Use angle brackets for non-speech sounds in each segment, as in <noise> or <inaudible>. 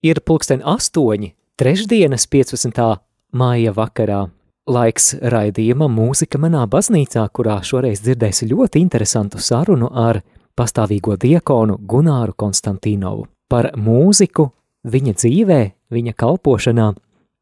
Ir pulksten astoņi, trešdienas 15. māja vakarā. Laiks raidījumam mūzika manā baznīcā, kurā šoreiz dzirdēsi ļoti interesantu sarunu ar pastāvīgo diakonu Gunāru Konstantīnovu par mūziku, viņa dzīvē, viņa kalpošanā,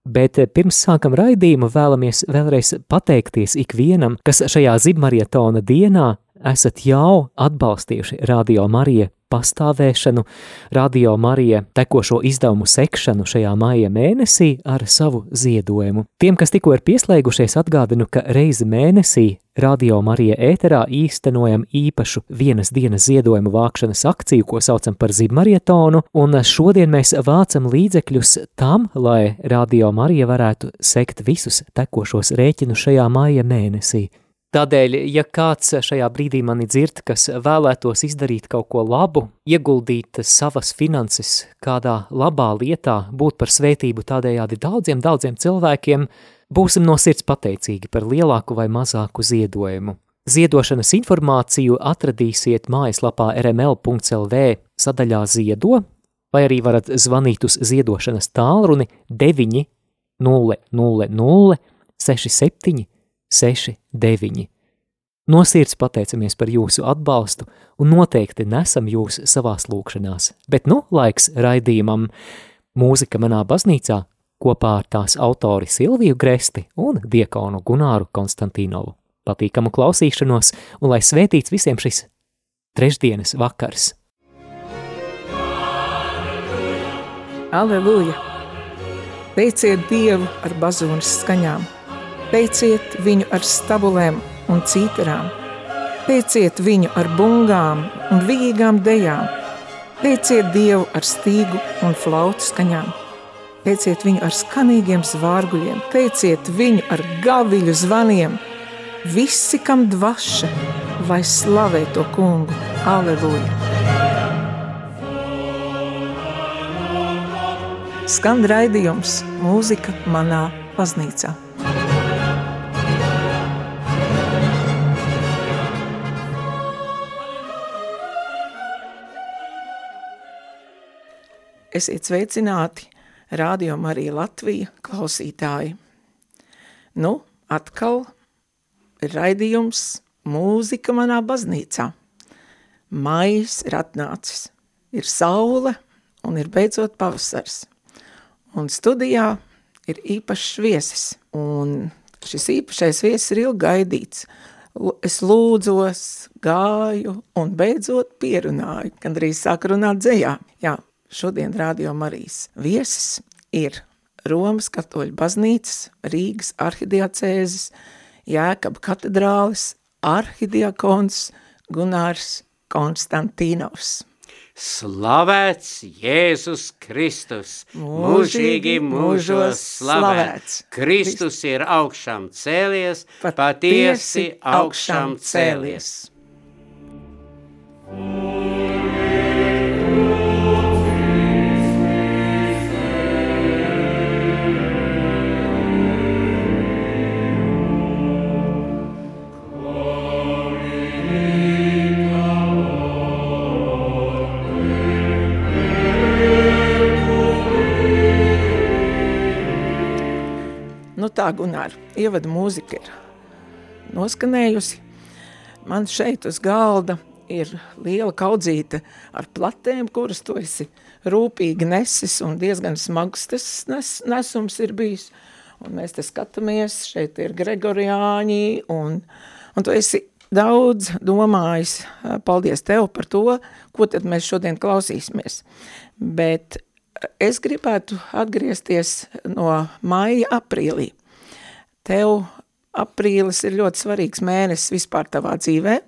bet pirms sākam raidījumu vēlamies vēlreiz pateikties ikvienam, kas šajā zibmarietona dienā esat jau atbalstījuši Radio Marija pastāvēšanu, Radio Marija tekošo izdevumu sekšanu šajā maija mēnesī ar savu ziedojumu. Tiem, kas tikko ir pieslēgušies, atgādinu, ka reizi mēnesī Radio Marija ēterā īstenojam īpašu vienas dienas ziedojumu vākšanas akciju, ko saucam par zibmarietonu, un šodien mēs vācam līdzekļus tam, lai Radio Marija varētu sekt visus tekošos rēķinus šajā maija mēnesī. Tādēļ, ja kāds šajā brīdī mani dzird, kas vēlētos izdarīt kaut ko labu, ieguldīt savas finanses kādā labā lietā, būt par svētību tādējādi daudziem, daudziem cilvēkiem, būsim no sirds pateicīgi par lielāku vai mazāku ziedojumu. Ziedošanas informāciju atradīsiet mājaslapā rml.lv sadaļā ziedo, vai arī varat zvanīt uz ziedošanas tālruni 9 000 67 6, 9. No sirds pateicamies par jūsu atbalstu un noteikti nesam jūs savās lūkšanās, bet nu laiks raidījumam mūzika manā baznīcā kopā ar tās autori Silviju Gresti un diekonu Gunāru Konstantīnovu. Patīkamu klausīšanos un lai svētīts visiem šis trešdienas vakars. Aleluja! Teiciet Dievu ar bazūnas skaņām! Teiciet viņu ar stabulēm un cītarām, teiciet viņu ar bungām un vīgām dejām, teiciet Dievu ar stīgu un flautu skaņām, teiciet viņu ar skanīgiem zvārguļiem, teiciet viņu ar gaviļu zvaniem, visi, kam dvaša, lai slavē to kungu. Aleluja! Skan raidījums mūzika manā baznīcā. Esiet sveicināti, rādījumā arī Latvija klausītāji. Nu, atkal ir raidījums mūzika manā baznīcā. Maijs ir atnācis, ir saule un ir beidzot pavasars. Un studijā ir īpašs viesis, un šis īpašais viesis ir ilgi gaidīts. Es lūdzos, gāju un beidzot pierunāju, gandrīz sāk runāt dzējā. Jā, Šodien Radio Marijas viesis ir Romas katoļu baznīcas, Rīgas arhidiacēzes, Jēkaba katedrālis, arhidiakons Gunārs Konstantīnovs. Slavēts Jēzus Kristus, mūžīgi mūžos slavēts. Kristus ir augšām cēlies, patiesi augšām cēlies. Tā, Gunār, ievada mūzika ir noskanējusi. Man šeit uz galda ir liela kaudzīte ar platēm, kuras tu esi rūpīgi nesis un diezgan smags tas nes, nesums ir bijis. Un mēs te skatāmies, šeit ir Gregoriāņi un, un tu esi daudz domājis, paldies tev par to, ko tad mēs šodien klausīsimies. Bet es gribētu atgriezties no maija aprīlī. Tev aprīlis ir ļoti svarīgs mēnesis vispār tavā dzīvē,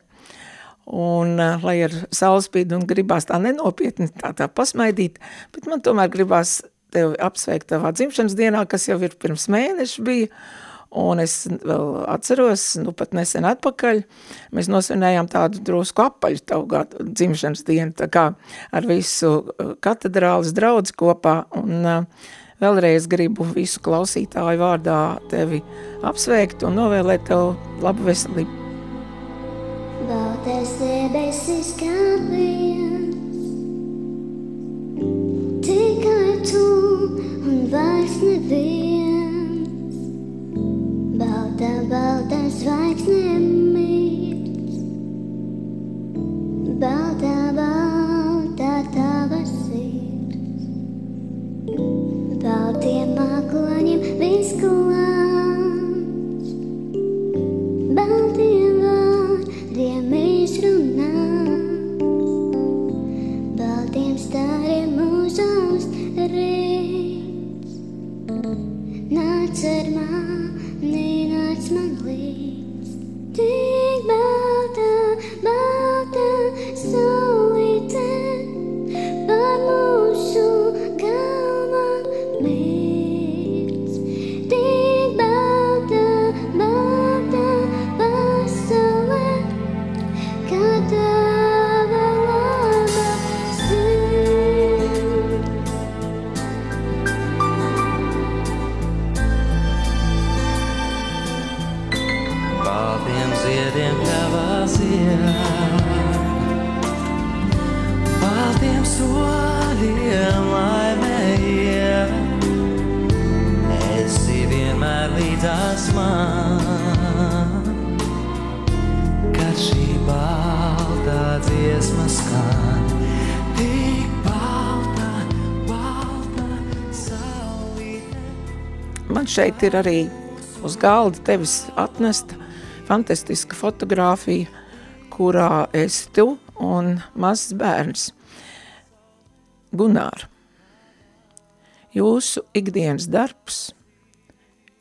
un uh, lai ar saulespīdu un gribās tā nenopietni tā, tā pasmaidīt, bet man tomēr gribās tevi apsveikt tavā dzimšanas dienā, kas jau ir pirms mēneša bija, un es vēl atceros, nu pat nesen atpakaļ, mēs nosvinējām tādu drusku apaļu tavu gadu dzimšanas dienu, tā kā ar visu katedrālis draudzi kopā, un uh, Vēlreiz gribu visu klausītāju vārdā tevi apsveikt un novēlēt tev labu veselību. Baltais debesis kā viens, tikai tu neviens, balta, balta zvaigzne mīts, balta, balta tava sirds, baltiem mākoņiem visklāns, baltiem vārdiem izrunāts, baltiem stariem mūžos rīts. Nāc ar mani, nāc man līdz, tik balta, šeit ir arī uz galda tevis atnesta fantastiska fotografija, kurā esi tu un mazs bērns. Gunār, jūsu ikdienas darbs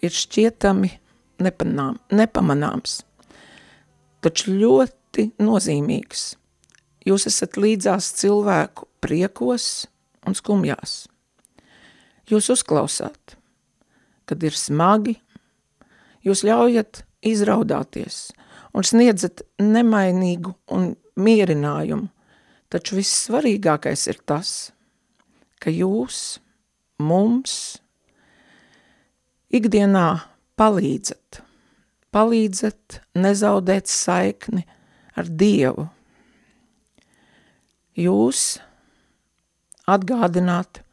ir šķietami nepanām, nepamanāms, taču ļoti nozīmīgs. Jūs esat līdzās cilvēku priekos un skumjās. Jūs uzklausāt, kad ir smagi, jūs ļaujat izraudāties un sniedzat nemainīgu un mierinājumu, taču vissvarīgākais ir tas, ka jūs mums ikdienā palīdzat, palīdzat nezaudēt saikni ar Dievu. Jūs atgādināt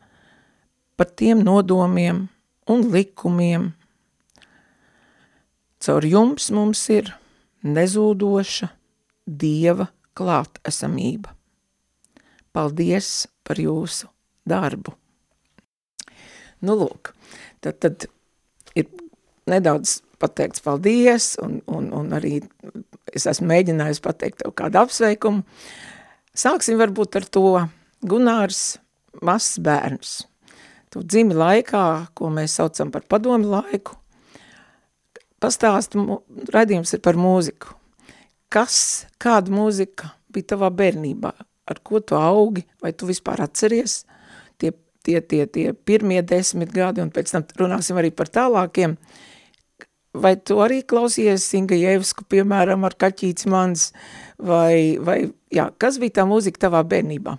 par tiem nodomiem un likumiem, Caur jums mums ir nezūdoša Dieva klātesamība. Paldies par jūsu darbu. Nu, lūk, tad, tad ir nedaudz pateikts paldies, un, un, un arī es esmu mēģinājis pateikt tev kādu apsveikumu. Sāksim varbūt ar to Gunārs mazs bērns. Tu dzimi laikā, ko mēs saucam par padomu laiku, pastāst, raidījums ir par mūziku. Kas, kāda mūzika bija tavā bērnībā? Ar ko tu augi? Vai tu vispār atceries tie, tie, tie, tie pirmie desmit gadi, un pēc tam runāsim arī par tālākiem. Vai tu arī klausies Inga Jēvsku, piemēram, ar Kaķīts mans, vai, vai jā, kas bija tā mūzika tavā bērnībā?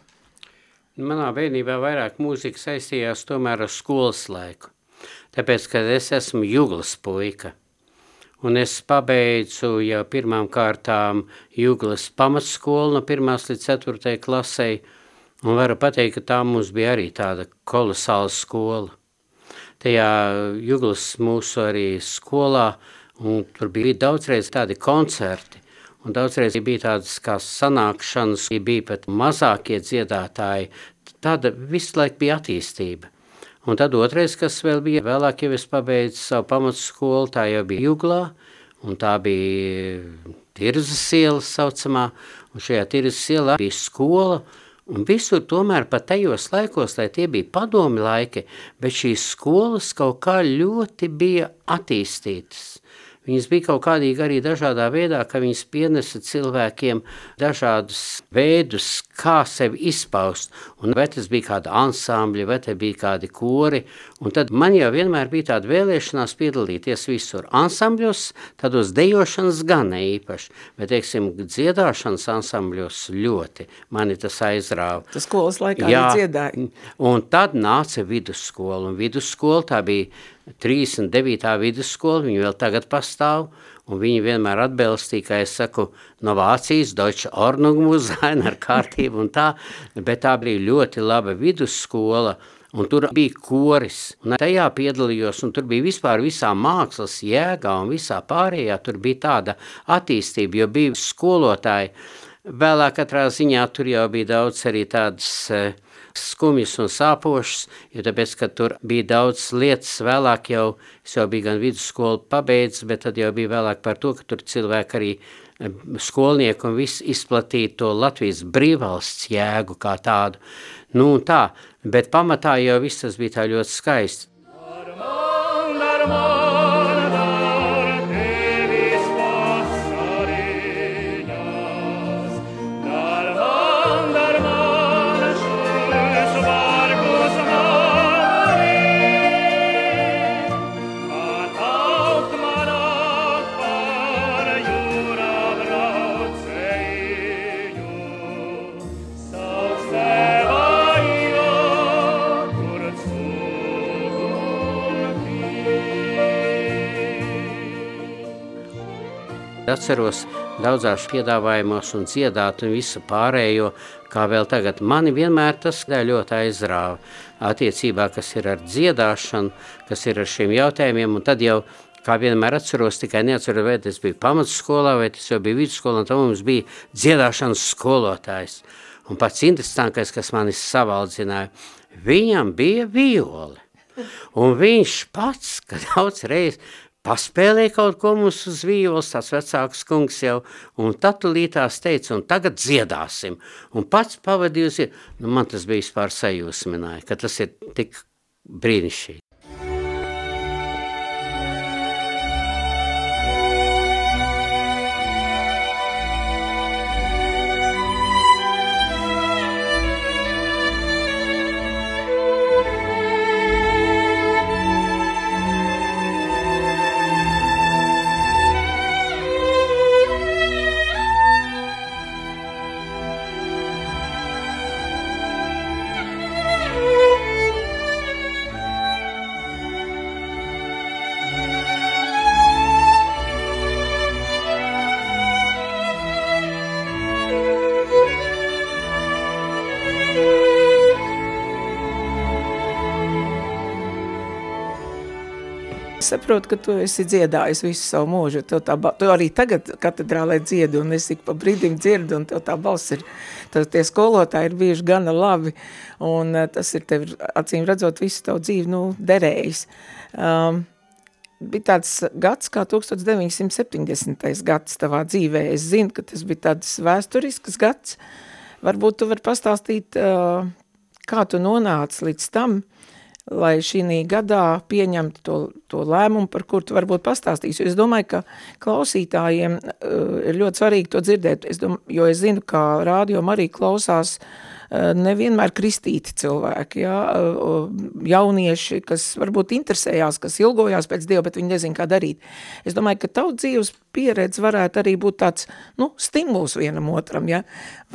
Manā bērnībā vairāk mūzika saistījās tomēr ar skolas laiku. Tāpēc, kad es esmu juglas puika, Un es pabeidzu jau pirmām kārtām Jūglas pamatskolu no 1. līdz 4. klasei, un varu pateikt, ka tā mums bija arī tāda kolosāla skola. Tajā Jūglas mūsu arī skolā, un tur bija daudzreiz tādi koncerti, un daudzreiz bija tādas kā sanākšanas, bija pat mazākie dziedātāji, tāda visu laiku bija attīstība. Un tad otrais, kas vēl bija, vēlāk jau es pabeidzu savu pamatskolu, tā jau bija Juglā, un tā bija Tirzas iela saucamā, un šajā Tirzas ielā bija skola, un visur tomēr pat tajos laikos, lai tie bija padomi laiki, bet šīs skolas kaut kā ļoti bija attīstītas. Viņas bija kaut kādīgi arī dažādā veidā, ka viņas pienesa cilvēkiem dažādus veidus, kā sevi izpaust. Un vai tas bija kādi ansambļi, vai te bija kādi kori. Un tad man jau vienmēr bija tāda vēlēšanās piedalīties visur. Ansambļos, tādos dejošanas gan ne īpaši, bet, teiksim, dziedāšanas ansambļos ļoti mani tas aizrāva. Tas skolas laikā Jā, dziedāja. Un tad nāca vidusskola, un vidusskola tā bija 39. vidusskola, viņa vēl tagad pastāv, un viņi vienmēr atbilstīja, kā es saku, no Vācijas, Deutsche Ordnung muzaina ar kārtību un tā, bet tā bija ļoti laba vidusskola, un tur bija koris, un tajā piedalījos, un tur bija vispār visā mākslas jēgā un visā pārējā, tur bija tāda attīstība, jo bija skolotāji, vēlāk katrā ziņā tur jau bija daudz arī tādas uh, skumjas un sāpošas, jo tāpēc, ka tur bija daudz lietas vēlāk jau, es jau biju gan vidusskolu pabeidzis, bet tad jau bija vēlāk par to, ka tur cilvēki arī skolnieku un viss izplatīja to Latvijas brīvvalsts jēgu kā tādu. Nu tā, bet pamatā jau viss tas bija tā ļoti skaisti. Darman, darman. Atceros daudzās piedāvājumos un dziedāt un visu pārējo, kā vēl tagad. Mani vienmēr tas ļoti aizrāva attiecībā, kas ir ar dziedāšanu, kas ir ar šiem jautājumiem, un tad jau kā vienmēr atceros, tikai neatceros, vai tas bija pamatskolā, vai tas jau bija vidusskolā, un tam mums bija dziedāšanas skolotājs. Un pats interesantākais, kas mani savaldzināja, viņam bija violi. Un viņš pats, kad <laughs> daudz reiz paspēlēja kaut ko mums uz vīvols, tāds vecāks kungs jau, un tad tu lītās teica, un tagad dziedāsim. Un pats pavadījusi, nu man tas bija vispār sajūsmināja, ka tas ir tik brīnišķīgi. Saprotu, ka tu esi dziedājis visu savu mūžu. Tu, tā, tu arī tagad katedrālē dziedi, un es ik pa brīdim dzirdu, un tev tā balss ir, tad tie skolotāji ir bijuši gana labi, un uh, tas ir tev, acīm redzot, visu tavu dzīvi, nu, derējis. Um, bija tāds gads kā 1970. gads tavā dzīvē. Es zinu, ka tas bija tāds vēsturisks gads. Varbūt tu vari pastāstīt, uh, kā tu nonāci līdz tam, uh, lai šī gadā pieņemtu to, to lēmumu, par kur tu varbūt pastāstīsi. Es domāju, ka klausītājiem uh, ir ļoti svarīgi to dzirdēt, es dom, jo es zinu, ka rādījum arī klausās uh, nevienmēr kristīti cilvēki, jā, uh, jaunieši, kas varbūt interesējās, kas ilgojās pēc Dieva, bet viņi nezin, kā darīt. Es domāju, ka tavu dzīves pieredze varētu arī būt tāds, nu, stimuls vienam otram, jā.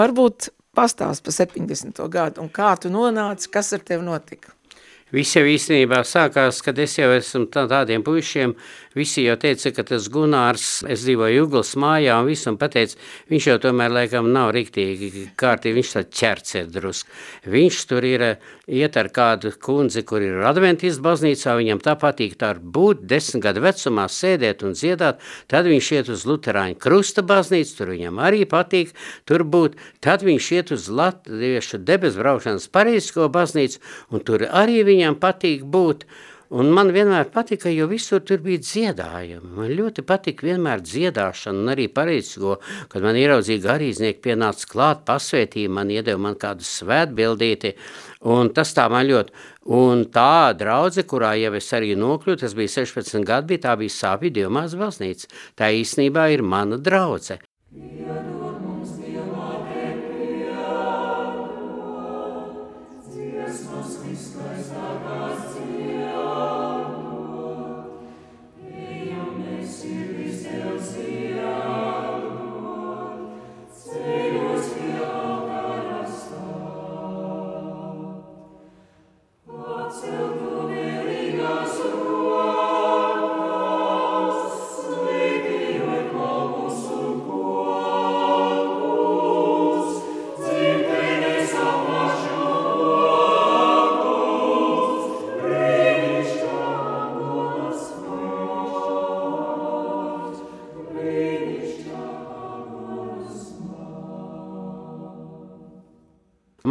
Varbūt pastāst par 70. gadu un kā tu nonāci, kas ar tevi notika? Viss jau īstenībā sākās, kad es jau esmu tā, tādiem puišiem, visi jau teica, ka tas Gunārs, es dzīvoju Juglas mājā un visam pateica, viņš jau tomēr laikam nav riktīgi kārtīgi, viņš tā ķerts ir drusk. Viņš tur ir, iet ar kādu kundzi, kur ir adventistu baznīcā, viņam tā patīk tā būt desmit gadu vecumā, sēdēt un dziedāt, tad viņš iet uz Luterāņu krusta baznīcu, tur viņam arī patīk tur būt, tad viņš iet uz Latviešu debesbraukšanas pareizisko baznīcu, un tur arī viņa viņam patīk būt. Un man vienmēr patika, jo visur tur bija dziedājumi. Man ļoti patika vienmēr dziedāšana, un arī pareizisko, kad man ieraudzīja garīdznieki pienāca klāt, pasvētīja man, iedeva man kādu svētbildīti, un tas tā man ļoti, un tā draudze, kurā jau es arī nokļūtu, tas bija 16 gadi, bija tā bija sāpju dievmās baznīca. Tā īstenībā ir mana draudze. Iedod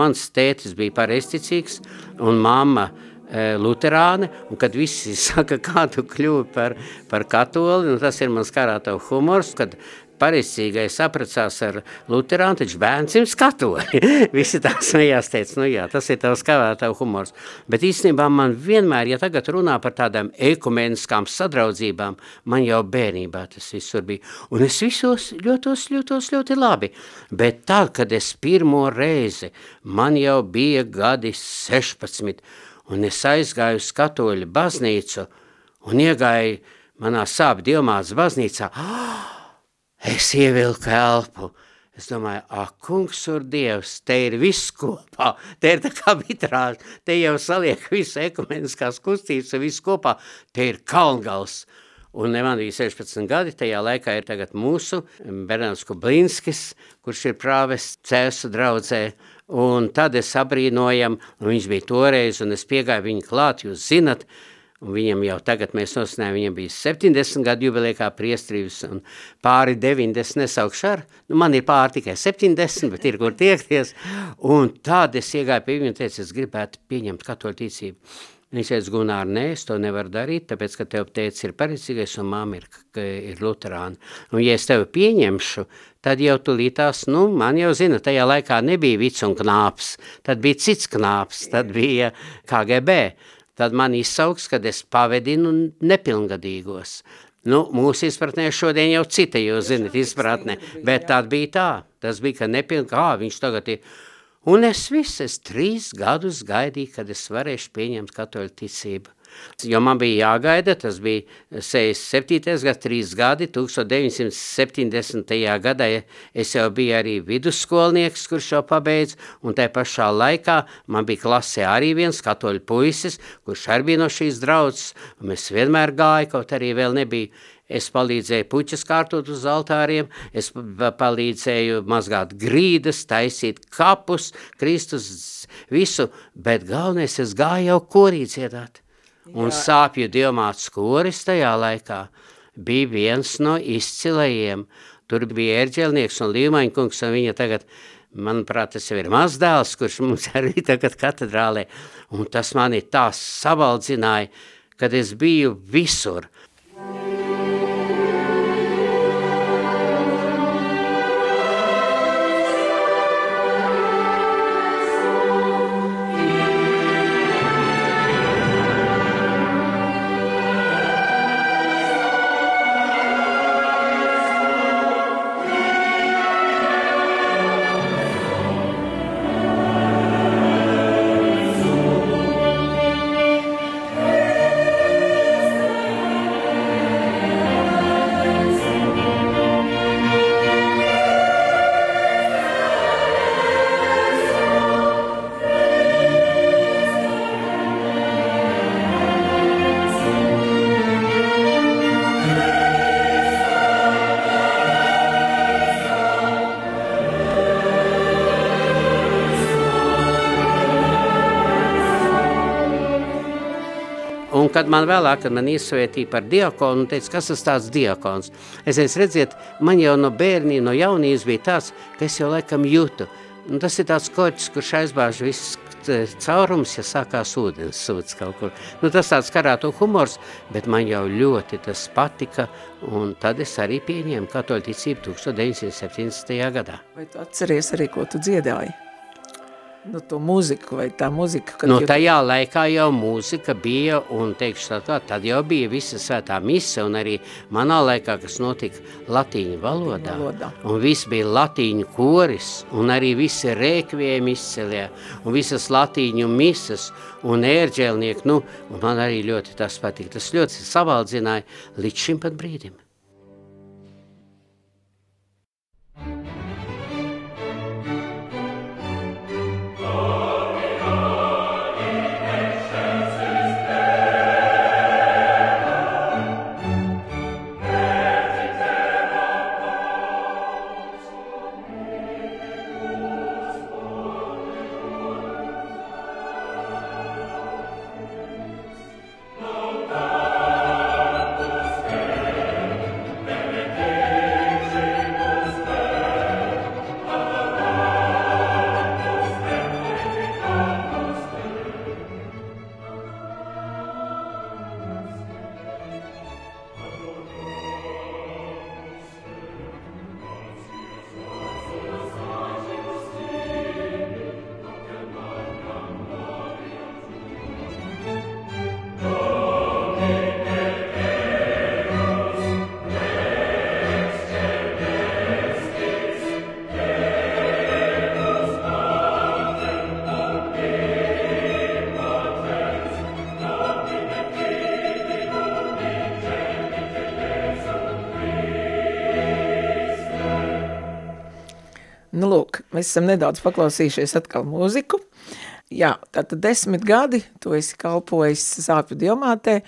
mans tētis bija pareizticīgs un mamma e, luterāne, un kad visi <laughs> saka, kā tu kļuvi par, par katoli, nu tas ir mans karātavu humors, kad pareizcīgais apracās ar luterānu, taču bērns ir skatoļi. <laughs> Visi tā smējās, teica, nu jā, tas ir tavs kavētavu humors. Bet īstenībā man vienmēr, ja tagad runā par tādām ekumeniskām sadraudzībām, man jau bērnībā tas visur bija. Un es visos ļotos, ļotos ļoti labi. Bet tad, kad es pirmo reizi, man jau bija gadi 16, un es aizgāju uz katoļu baznīcu un iegāju manā sāpju dievmātes baznīcā, oh, <gasps> Es ievilku elpu. Es domāju, ak, kungs un dievs, te ir viss kopā, te ir tā kā vitrāž, te jau saliek visu ekumeniskās kustības viss kopā, te ir kalngals. Un man bija 16 gadi, tajā laikā ir tagad mūsu Bernards Kublinskis, kurš ir prāves cēsu draudzē, un tad es abrīnojam, un viņš bija toreiz, un es piegāju viņu klāt, jūs zinat, uh, Un viņam jau tagad mēs nosinājām, viņam bija 70 gadu jubilē kā priestrības un pāri 90 nesaukšu ar, nu man ir pāri tikai 70, bet ir kur tiekties. Un tad es iegāju pie viņa un teicu, es gribētu pieņemt katoļu ticību. Viņš teica, Gunār, nē, es to nevaru darīt, tāpēc, ka tev teicis ir pareicīgais un māma ir, ir luterāna. Un ja es tevi pieņemšu, tad jau tu lītās, nu, man jau zina, tajā laikā nebija vics un knāps, tad bija cits knāps, tad bija KGB tad man izsauks, kad es pavedinu nepilngadīgos. Nu, mūsu izpratnē šodien jau cita, jūs zinat, izpratnē, bet tā bija tā, tas bija, ka nepiln, kā viņš tagad ir, un es viss, es trīs gadus gaidīju, kad es varēšu pieņemt katoļu ticību. Jo man bija jāgaida, tas bija 67. gads, 3 gadi, 1970. gadā es jau biju arī vidusskolnieks, kurš jau pabeidz, un tajā pašā laikā man bija klasē arī viens katoļu puisis, kurš arī bija no šīs draudzes, un mēs vienmēr gāju, kaut arī vēl nebija Es palīdzēju puķas kārtot uz altāriem, es palīdzēju mazgāt grīdas, taisīt kapus, Kristus visu, bet galvenais es gāju jau korī dziedāt. Un sāpju dievmāts koris tajā laikā bija viens no izcilajiem. Tur bija ērģelnieks un līmaņkungs, un viņa tagad, manuprāt, tas jau ir mazdēls, kurš mums <laughs> arī tagad katedrālē. Un tas mani tā savaldzināja, kad es biju visur – man vēlāk, kad man iesvētīja par diakonu, teica, kas tas tāds diakons? Es teicu, redziet, man jau no bērnī, no jaunības bija tāds, ka es jau laikam jūtu. Un tas ir tāds koķis, kurš aizbāž viss caurums, ja sākās ūdens sūds kaut kur. Nu, tas tāds karāto humors, bet man jau ļoti tas patika, un tad es arī pieņēmu katoļticību 1970. gadā. Vai tu atceries arī, ko tu dziedāji? Nu, to mūziku vai tā mūzika? Nu, tajā jau... laikā jau mūzika bija, un teikšu tā, tā, tad jau bija visa svētā mise, un arī manā laikā, kas notika latīņu valodā, valodā. un viss bija latīņu koris, un arī visi rēkviemi izceļā, un visas latīņu misas, un ērģēlnieki, nu, un man arī ļoti tas patīk, tas ļoti savaldzināja līdz šim pat brīdim. Mēs esam nedaudz paklausījušies atkal mūziku. Jā, tātad desmit gadi, tu esi kalpojis sāpju diamātē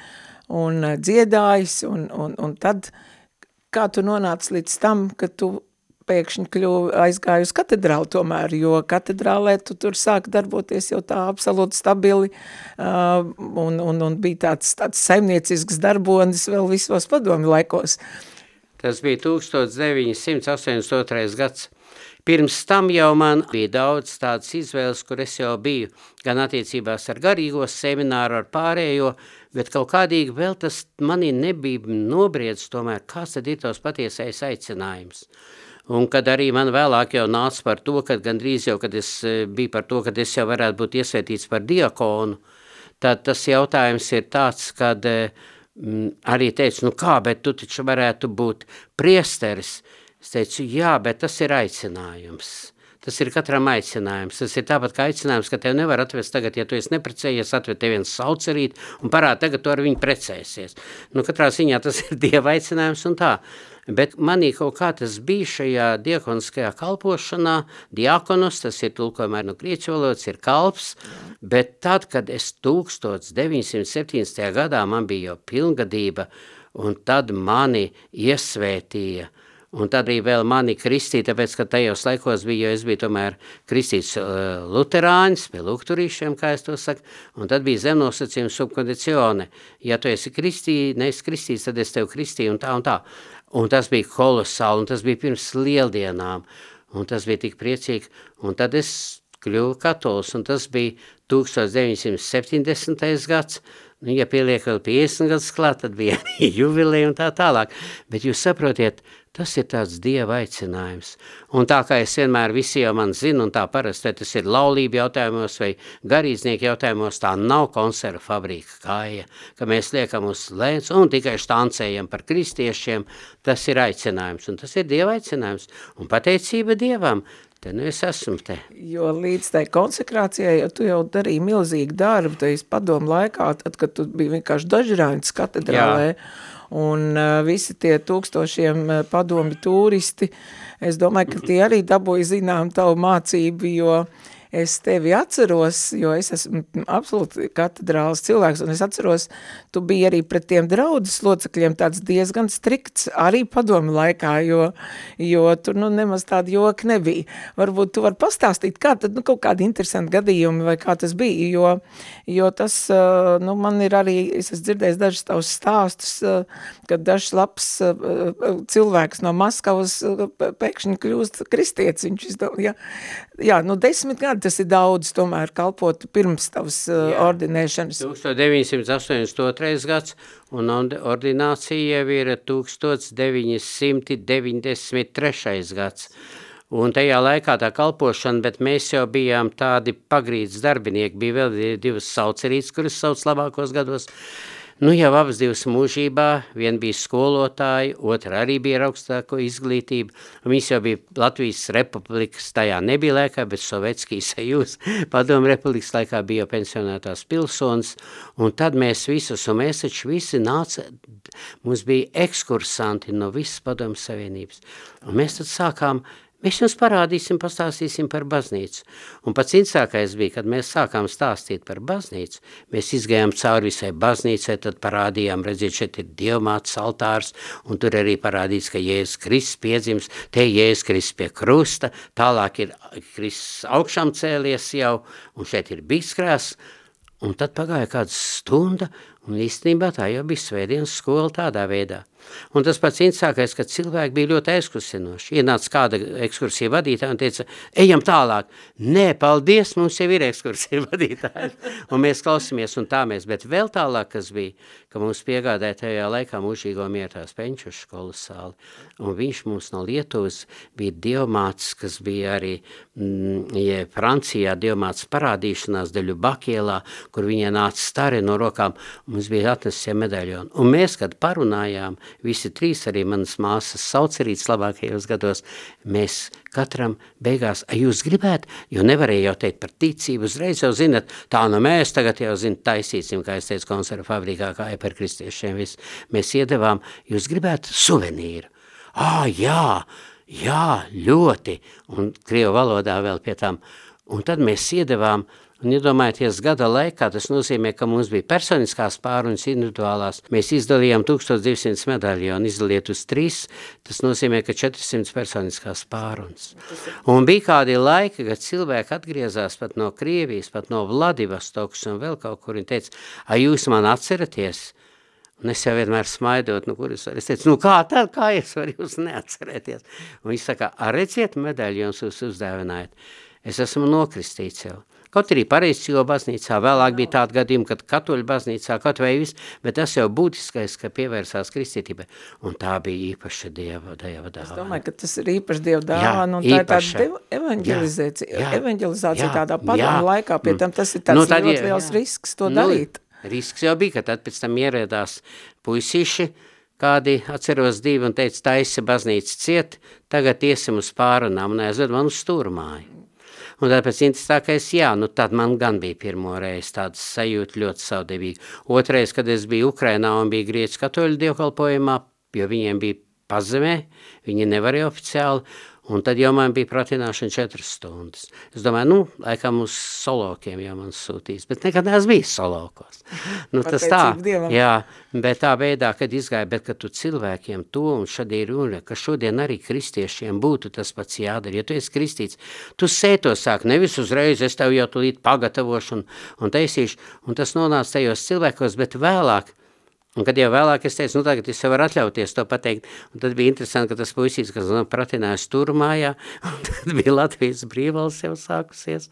un eh, dziedājis, un, un, un tad, kā tu nonāci līdz tam, ka tu pēkšņi kļuva aizgāju uz katedrālu tomēr, jo katedrālē tu tur sāk darboties jau tā absolūti stabili uh, un, un, un bija tāds, tāds saimniecisks darbonis vēl visos padomi laikos. Tas bija 1982. gads. Pirms tam jau man bija daudz tādas izvēles, kur es jau biju, gan attiecībās ar garīgo semināru, ar pārējo, bet kaut kādīgi vēl tas manī nebija nobriedz tomēr, kāds tad ir tos patiesais aicinājums. Un kad arī man vēlāk jau nāca par to, kad gandrīz jau, kad es eh, biju par to, kad es jau varētu būt iesvētīts par diakonu, tad tas jautājums ir tāds, kad mm, arī teicu, nu kā, bet tu taču varētu būt priesteris, Es teicu, jā, bet tas ir aicinājums. Tas ir katram aicinājums. Tas ir tāpat kā aicinājums, ka tev nevar atvest tagad, ja tu esi neprecējies, atved tev viens saucerīt un parāda, tagad tu ar viņu precēsies. Nu, katrā ziņā tas ir <laughs> Dieva aicinājums un tā. Bet manī kaut kā tas bija šajā diakoniskajā kalpošanā, diakonos, tas ir tulkojumā no grieķu valodas, ir kalps, bet tad, kad es 1970. gadā man bija jau pilngadība, un tad mani iesvētīja – Un tad arī vēl mani kristīja, tāpēc, ka tajos laikos bija, jo es biju tomēr kristīts uh, luterāņs, pie lukturīšiem, kā es to saku, un tad bija zemnosacījums subkondicione. Ja tu esi kristī, neesi kristīts, tad es tev kristīju un tā un tā. Un tas bija kolosāli, un tas bija pirms lieldienām, un tas bija tik priecīgi, un tad es kļuvu katols, un tas bija 1970. gads, Nu, ja pieliek vēl 50 gadus klāt, tad bija <laughs> jubileja un tā tālāk. Bet jūs saprotiet, tas ir tāds dieva aicinājums. Un tā kā es vienmēr visi jau man zinu, un tā parasti tas ir laulība jautājumos vai garīdznieku jautājumos, tā nav konserva fabrika kāja, ka mēs liekam uz lēns un tikai štancējam par kristiešiem, tas ir aicinājums, un tas ir dieva aicinājums. Un pateicība dievam, Te nu es esmu te. Jo līdz tai konsekrācijai, ja tu jau darīji milzīgu darbu, tu esi padomu laikā, tad, kad tu biji vienkārši dažrāņas katedrālē, Jā. Un uh, visi tie tūkstošiem uh, padomi turisti, es domāju, ka tie arī dabūja zinām tavu mācību, jo uh, es tevi atceros, jo es esmu absolūti katedrāls cilvēks, un es atceros, tu biji arī pret tiem draudzes locekļiem tāds diezgan strikts, arī padomi laikā, jo, jo tur nu nemaz tāda joka nebija. Varbūt tu vari pastāstīt, kā tad, nu, kaut kādi interesanti gadījumi, vai kā tas bija, jo, jo tas, nu, man ir arī, es esmu dzirdējis dažus tavus stāstus, kad dažs labs cilvēks no Maskavas pēkšņi kļūst kristietis, viņš izdomā, ja, jā, nu desmit gadi tas ir daudz tomēr kalpot pirms tavas uh, ordinēšanas. 1982. gads un ordinācija jau ir 1993. gads. Un tajā laikā tā kalpošana, bet mēs jau bijām tādi pagrīdes darbinieki, bija vēl divas saucerītes, kuras sauc labākos gados, Nu, jau abas divas mūžībā, viena bija skolotāja, otra arī bija ar augstāko izglītību. Viņas jau bija Latvijas republikas, tajā nebija laikā, bet Sovetskijas <laughs> sajūs, padomu republikas laikā bija jau pensionētās pilsonis, un tad mēs visus, un mēs taču visi nāca, mums bija ekskursanti no visas padomu savienības, un mēs tad sākām Mēs jums parādīsim, pastāstīsim par baznīcu. Un pats interesākais bija, kad mēs sākām stāstīt par baznīcu, mēs izgājām cauri visai baznīcai, tad parādījām, redziet, šeit ir dievmāts altārs, un tur arī parādīts, ka Jēzus Kristus piedzims, te Jēzus Kristus pie krusta, tālāk ir Kristus augšām cēlies jau, un šeit ir biskrās, un tad pagāja kāda stunda, un īstenībā tā jau bija svētdienas skola tādā veidā. Un tas pats interesākais, ka cilvēki bija ļoti ekskursinoši. Ienāca kāda ekskursija vadītāja un teica, ejam tālāk. Nē, paldies, mums jau ir ekskursija <laughs> vadītājs. Un mēs klausamies un tā mēs, bet vēl tālāk, kas bija, ka mums piegādāja tajā laikā mūžīgo miertās penču skolas sāli. Un viņš mums no Lietuvas bija dievmāts, kas bija arī mm, ja Francijā dievmāts parādīšanās daļu Bakielā, kur viņai nāca stari no rokām, mums bija atnesie medaļoni. Un mēs, kad parunājām, visi trīs, arī manas māsas saucerītas labākajos gados, mēs katram beigās, a jūs gribētu, jo nevarēja jau teikt par ticību, uzreiz jau zinat, tā nu mēs tagad jau zin taisīsim, kā es teicu, konserva fabrikā, kā par kristiešiem, viss. mēs iedevām, jūs gribētu suvenīru. Ā, jā, Jā, ļoti, un krievu valodā vēl pie tām. Un tad mēs iedevām, un iedomājieties, gada laikā tas nozīmē, ka mums bija personiskās pārunas individuālās. Mēs izdalījām 1200 medaļu, un izdaliet uz trīs, tas nozīmē, ka 400 personiskās pārunas. Un bija kādi laiki, kad cilvēki atgriezās pat no Krievijas, pat no Vladivostokas un vēl kaut kur, un teica, a jūs man atceraties? Un es jau vienmēr smaidot, nu, kur es. Es teicu, nu, kā tad, kā es varu jūs neatcerēties? Un viņš saka, ar redziet medaļu jums jūs uzdēvinājat. Es esmu nokristīts jau. Kaut arī pareizcīlo baznīcā, vēlāk bija tāda gadījuma, kad katoļu baznīcā, kaut vai viss, bet tas jau būtiskais, ka pievērsās kristītībai. Un tā bija īpaša Dieva, dieva dāvana. Es domāju, ka tas ir īpaši Dieva dāvana, un tā ir tāda evanģelizācija, jā, jā, evanģelizācija jā, tādā padomu laikā, pie tam tas ir tāds nu, ļoti jā, liels jā. risks to nu, darīt. Risks jau bija, ka tad pēc tam ierēdās puisīši, kādi atceros divi un teica, taisa baznīca ciet, tagad iesim uz pārunām un aizved man uz stūrmāju. Un tāpēc interesantākais, jā, nu tad man gan bija pirmo reizi tāds sajūta ļoti saudevīgi. Otrais, kad es biju Ukrainā un biju Grieķis katoļu dievkalpojumā, jo viņiem bija pazemē, viņi nevarēja oficiāli, Un tad jau man bija pratināšana četras stundas. Es domāju, nu, laikam uz solokiem jau man sūtīs, bet nekad neesmu bijis solokos. Nu, tas tā, dievam. jā, bet tā veidā, kad izgāja, bet kad tu cilvēkiem to, un šad ir runa, ka šodien arī kristiešiem būtu tas pats jādara, ja tu esi kristīts, tu sēto sāk, nevis uzreiz, es tev jau tulīt pagatavošu un, un taisīšu, un tas nonāca tajos cilvēkos, bet vēlāk, Un kad jau vēlāk es teicu, nu tagad es varu atļauties to pateikt, un tad bija interesanti, ka tas puisīs, kas nu, pratinājās tur mājā, <laughs> un tad bija Latvijas brīvvalsts jau sākusies,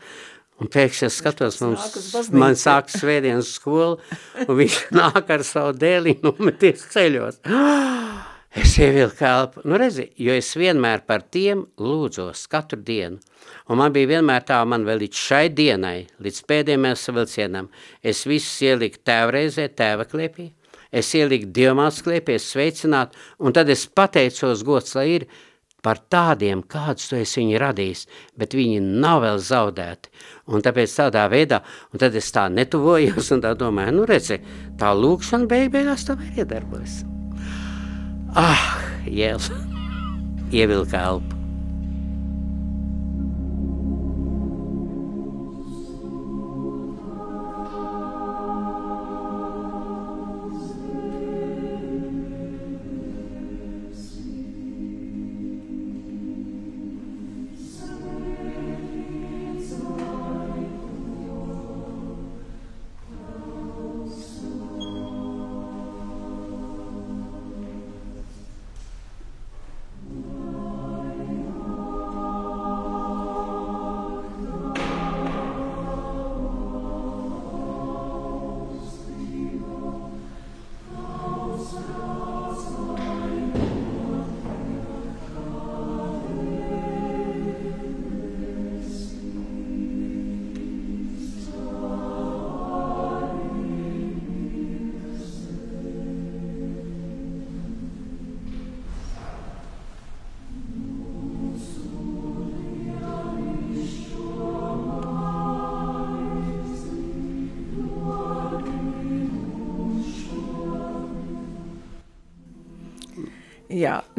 un pēkšņi es skatos, mums, man sākas svētdienas skola, un viņš <laughs> nāk ar savu dēli nometies ceļos. <gasps> Es ievilku elpu, nu redzi, jo es vienmēr par tiem lūdzos katru dienu, un man bija vienmēr tā, man vēl līdz šai dienai, līdz pēdējiem savilcienam, es visus ieliku tēvreizē, tēva klēpī, es ieliku dievmāts klēpies sveicināt, un tad es pateicos gods, lai ir par tādiem, kādus tu esi viņu radījis, bet viņi nav vēl zaudēti. Un tāpēc tādā veidā, un tad es tā netuvojos un tā domāju, nu redzi, tā lūkšana beig beigās tā iedarbojas. Ah, jēl, <laughs> ievilka elpu.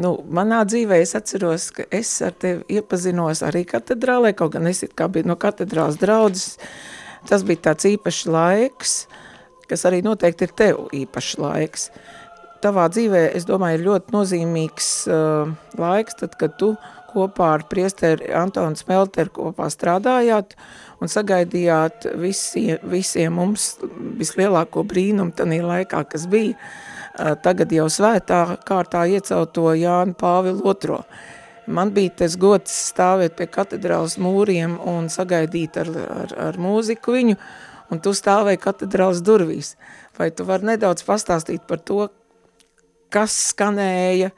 Nu, manā dzīvē es atceros, ka es ar tevi iepazinos arī katedrālē, kaut gan es kā biju no katedrāls draudzes. Tas bija tāds īpašs laiks, kas arī noteikti ir tev īpašs laiks. Tavā dzīvē, es domāju, ir ļoti nozīmīgs uh, laiks, tad, kad tu kopā ar priesteri Antonu Smelteru kopā strādājāt un sagaidījāt visi, visiem mums vislielāko brīnumu tanī laikā, kas bija – tagad jau svētā kārtā iecelto Jānu Pāvilu II. Man bija tas gods stāvēt pie katedrālas mūriem un sagaidīt ar, ar, ar mūziku viņu, un tu stāvēji katedrālas durvīs. Vai tu vari nedaudz pastāstīt par to, kas skanēja,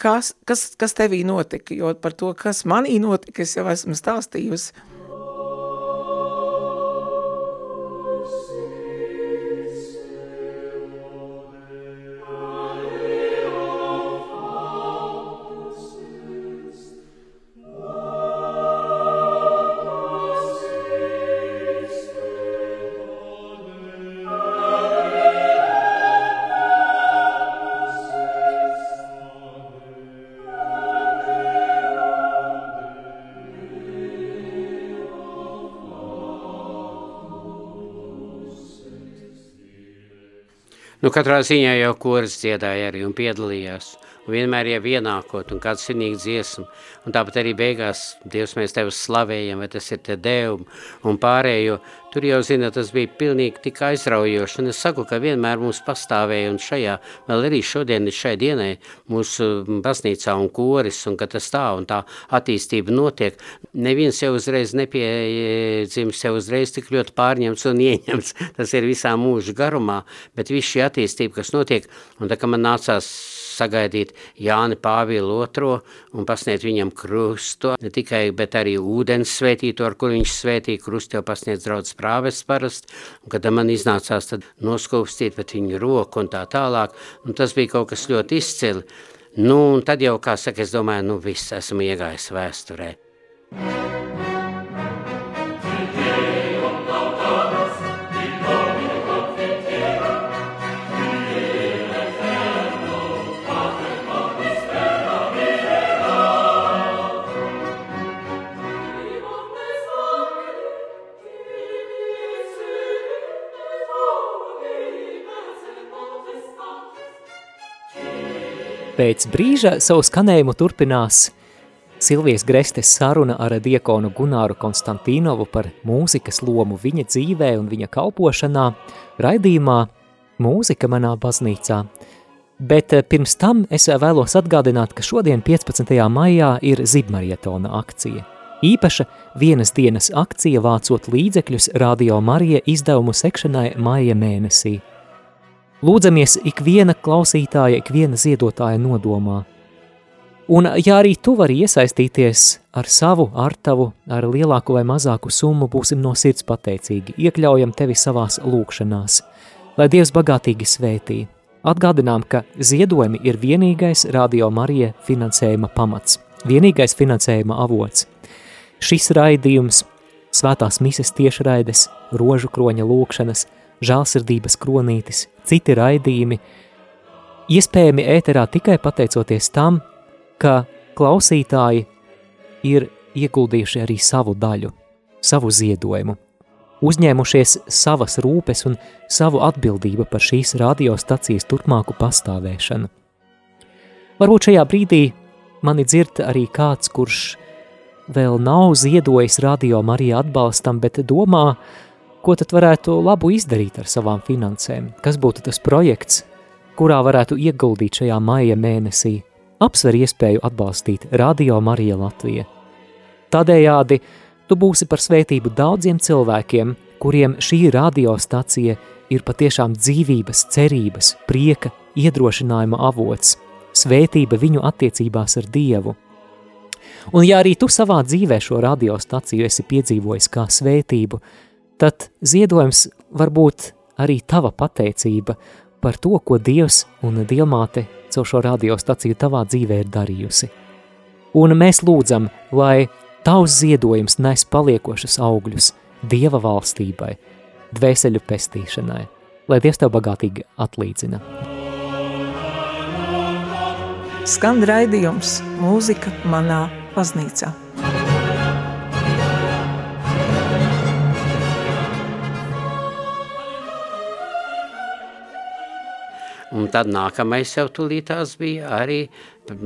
kas, kas, kas tevī notika, jo par to, kas manī notika, es jau esmu stāstījusi. Nu, katrā ziņā jau koris dziedāja arī un piedalījās. Vienmēr jau ienākot un kāds sinīgi dziesmu. Un tāpat arī beigās Dievs mēs tevi slavējam, vai tas ir te dev un pārējo. Tur jau, zina, tas bija pilnīgi tik aizraujoši. Un es saku, ka vienmēr mums pastāvēja un šajā, vēl arī šodien, šai dienai, mūsu baznīcā un koris, un ka tas tā un tā attīstība notiek. Neviens jau uzreiz nepiedzims, jau uzreiz tik ļoti pārņemts un <laughs> ieņemts. Tas ir visā mūža garumā, bet viss šī attīstība, kas notiek, un tā kā man nācās sagaidīt Jāni Pāvilu otro un pasniegt viņam krustu, ne tikai, bet arī ūdens svētīto, ar kur viņš svētīja krustu, jau pasniedz draudz prāves parasti, un kad man iznācās tad noskūpstīt pēc viņu roku un tā tālāk, un tas bija kaut kas ļoti izcili. Nu, un tad jau, kā saka, es domāju, nu viss, esmu iegājis vēsturē. Pēc brīža savu skanējumu turpinās Silvijas Grestes saruna ar diekonu Gunāru Konstantīnovu par mūzikas lomu viņa dzīvē un viņa kalpošanā, raidījumā Mūzika manā baznīcā. Bet eh, pirms tam es vēlos atgādināt, ka šodien 15. maijā ir Zibmarietona akcija. Īpaša vienas dienas akcija vācot līdzekļus Radio Marija izdevumu sekšanai maija mēnesī – Lūdzamies ikviena klausītāja, ikviena ziedotāja nodomā. Un, ja arī tu vari iesaistīties ar savu, ar tavu, ar lielāku vai mazāku summu, būsim no sirds pateicīgi, iekļaujam tevi savās lūkšanās, lai Dievs bagātīgi svētī. Atgādinām, ka ziedojumi ir vienīgais Radio Marija finansējuma pamats, vienīgais finansējuma avots. Šis raidījums, svētās mises tiešraides, rožu kroņa lūkšanas – žālsirdības kronītis, citi raidījumi, iespējami ēterā tikai pateicoties tam, ka klausītāji ir ieguldījuši arī savu daļu, savu ziedojumu, uzņēmušies savas rūpes un savu atbildību par šīs radiostacijas turpmāku pastāvēšanu. Varbūt šajā brīdī mani dzird arī kāds, kurš vēl nav ziedojis radio Marija atbalstam, bet domā, ko tad varētu labu izdarīt ar savām finansēm? Kas būtu tas projekts, kurā varētu ieguldīt šajā maija mēnesī? Apsver iespēju atbalstīt Radio Marija Latvija. Tādējādi tu būsi par svētību daudziem cilvēkiem, kuriem šī radiostacija ir patiešām dzīvības, cerības, prieka, iedrošinājuma avots, svētība viņu attiecībās ar Dievu. Un ja arī tu savā dzīvē šo radiostaciju esi piedzīvojis kā svētību, tad ziedojums var būt arī tava pateicība par to, ko Dievs un Dievmāte caur šo radiostaciju tavā dzīvē ir darījusi. Un mēs lūdzam, lai tavs ziedojums nes paliekošas augļus Dieva valstībai, dvēseļu pestīšanai, lai Dievs tev bagātīgi atlīdzina. Skan raidījums mūzika manā baznīcā. Un tad nākamais jau tulītās bija arī